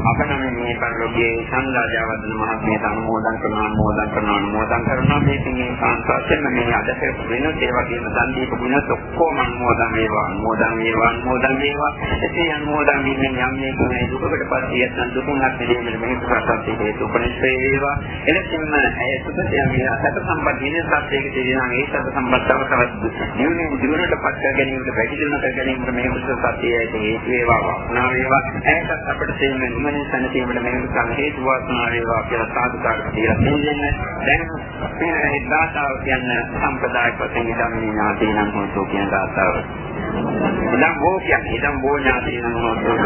අප නම් මේ පරිලෝකයේ සංඝාජාවදන මහත්මියට අනුමෝදන් කරනවා අනුමෝදන් කරනවා අනුමෝදන් කරනවා මේ තින්නේ කාන්තාවෙන් මේ අදට වෙනත් ඒ වගේම දන් දීපු ගුණ ඔක්කොම අනුමෝදන් වේවා අනුමෝදන් වේවා අනුමෝදන් වේවා එසේ අනුමෝදන් වීමෙන් යම් මේ ගුණයි දුකකට පස්සේ යන දුකින් අත් දෙීමේ මේ ප්‍රසන්න හේතු උපනිෂ්ඨේ වේවා එලෙසින්ම ඇය සුදුසු යම් සත සම්පත් දින සත්‍යයක තියෙනවා ඒ සත සම්පත්තව තවත් නිවනේ දිනකට පත් කර ගැනීමට වැඩි දිනකට කර ගැනීමට මේ කුසල සත්‍යය හේතු වේවා වුණා වේවා ඇයට අපිට තේමෙන නිවනේ සැනසීමට මේ කුසල හේතු වාසනා වේවා කියලා සාදුකාර කියලා දෙන්නේ දැන් මේ දාතාව කියන්නේ සම්ප්‍රදායික වශයෙන් ඉදම් ඥාතීනම් හොතෝ කියන දාතාව ඉදම් බෝ කියන්නේ. ඉදම් බෝ ඥාතීනම් හොතෝ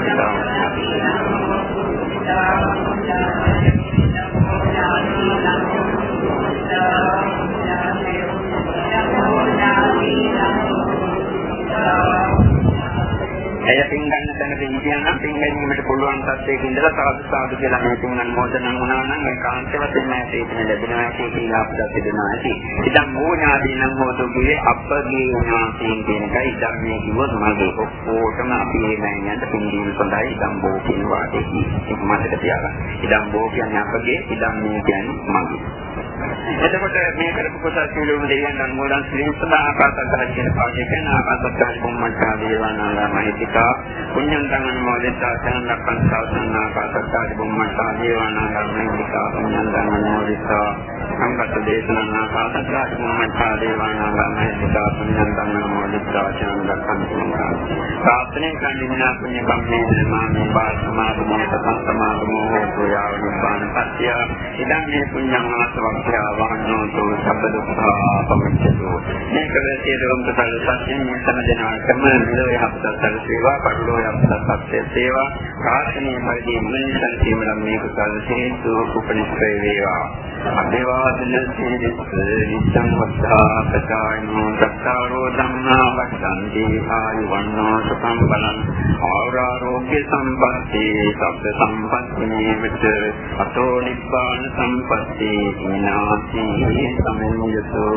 එය පින් ගන්න තැනදී කියනවා පින් ගැනීමට පුළුවන් තත්ත්වයක ඉඳලා සාදු සාදු කියලා මේ පින් අනුමෝදන් වුණා නම් ඒ කාන්ත වශයෙන් මේ තේින ලැබෙනවා කියලා අපිට දෙනවා ඇති. ඉතින් මොඥාදී නම් හොතුගේ අපගේ ඥාතීන් කියන එකයි ඉතින් මේ කිව්වොත් මගේ ඔක්කොටම අපි මේ මෑණියන්ට පින් දීම සඳහා ඉතින් බෝ කියන වාදේ ඒක මතක තියාගන්න. ඉතින් බෝ කියන්නේ අපගේ ඉතින් මේ කියන්නේ මගේ. එතකොට මේ කරපු කුසල් සියලුම දෙවියන් අනුමෝදන් කිරීම සඳහා ආකාශත්හාජ කියන පාඩේ කරන ආකාශත්හාජ බුම්මණ්ඩා දේවානාලා මහිතිකා පුඤ්ඤං ධම්මං මොදිතා සනලක්ඛන් සාසන ආකාශත්හාජ බුම්මණ්ඩා දේවානාලා මහිතිකා පුඤ්ඤං ධම්මං මොදිතා සංගත දේශනං ආකාශත්හාජ බුම්මණ්ඩා දේවානාලා මහිතිකා පුඤ්ඤං ධම්මං මොදිතා සනලක්ඛන් සාසනේ කන්දිනා පුඤ්ඤ කම්මේ නමාමි බාසමාදමෝ සම්සමාදමෝ හෝතු යාව නිබ්බාන පත්‍ය ඉදං මේ පුඤ්ඤං ආසවක්ඛ වහන්නෝතු සබ්බ දුක්ඛා පමුච්චතු මේ කල සියලුම කුසල සත්‍යයෙන් මේ සමදෙනාටම මෙලොව යහපත සැලසේවා පරිලෝක යහපත සත්‍ය සේවා ප්‍රාර්ථනීය පරිදි මුලින්ම සීමනම් මේ කුසල හේතු උපනිෂ්ඨේ වේවා අදේවාදන සීලිස් නිච්ඡං වත්තා පචායනෝ දක්ඛාරෝ ධම්මා වක්ඛන්ති ආයු වන්නෝ සුඛං බලං ආරෝග්‍ය සම්පatti සබ්බ සම්පatti නිමිත අතෝ නිබ්බාන සම්පatti විනා නාති සමන්යතෝ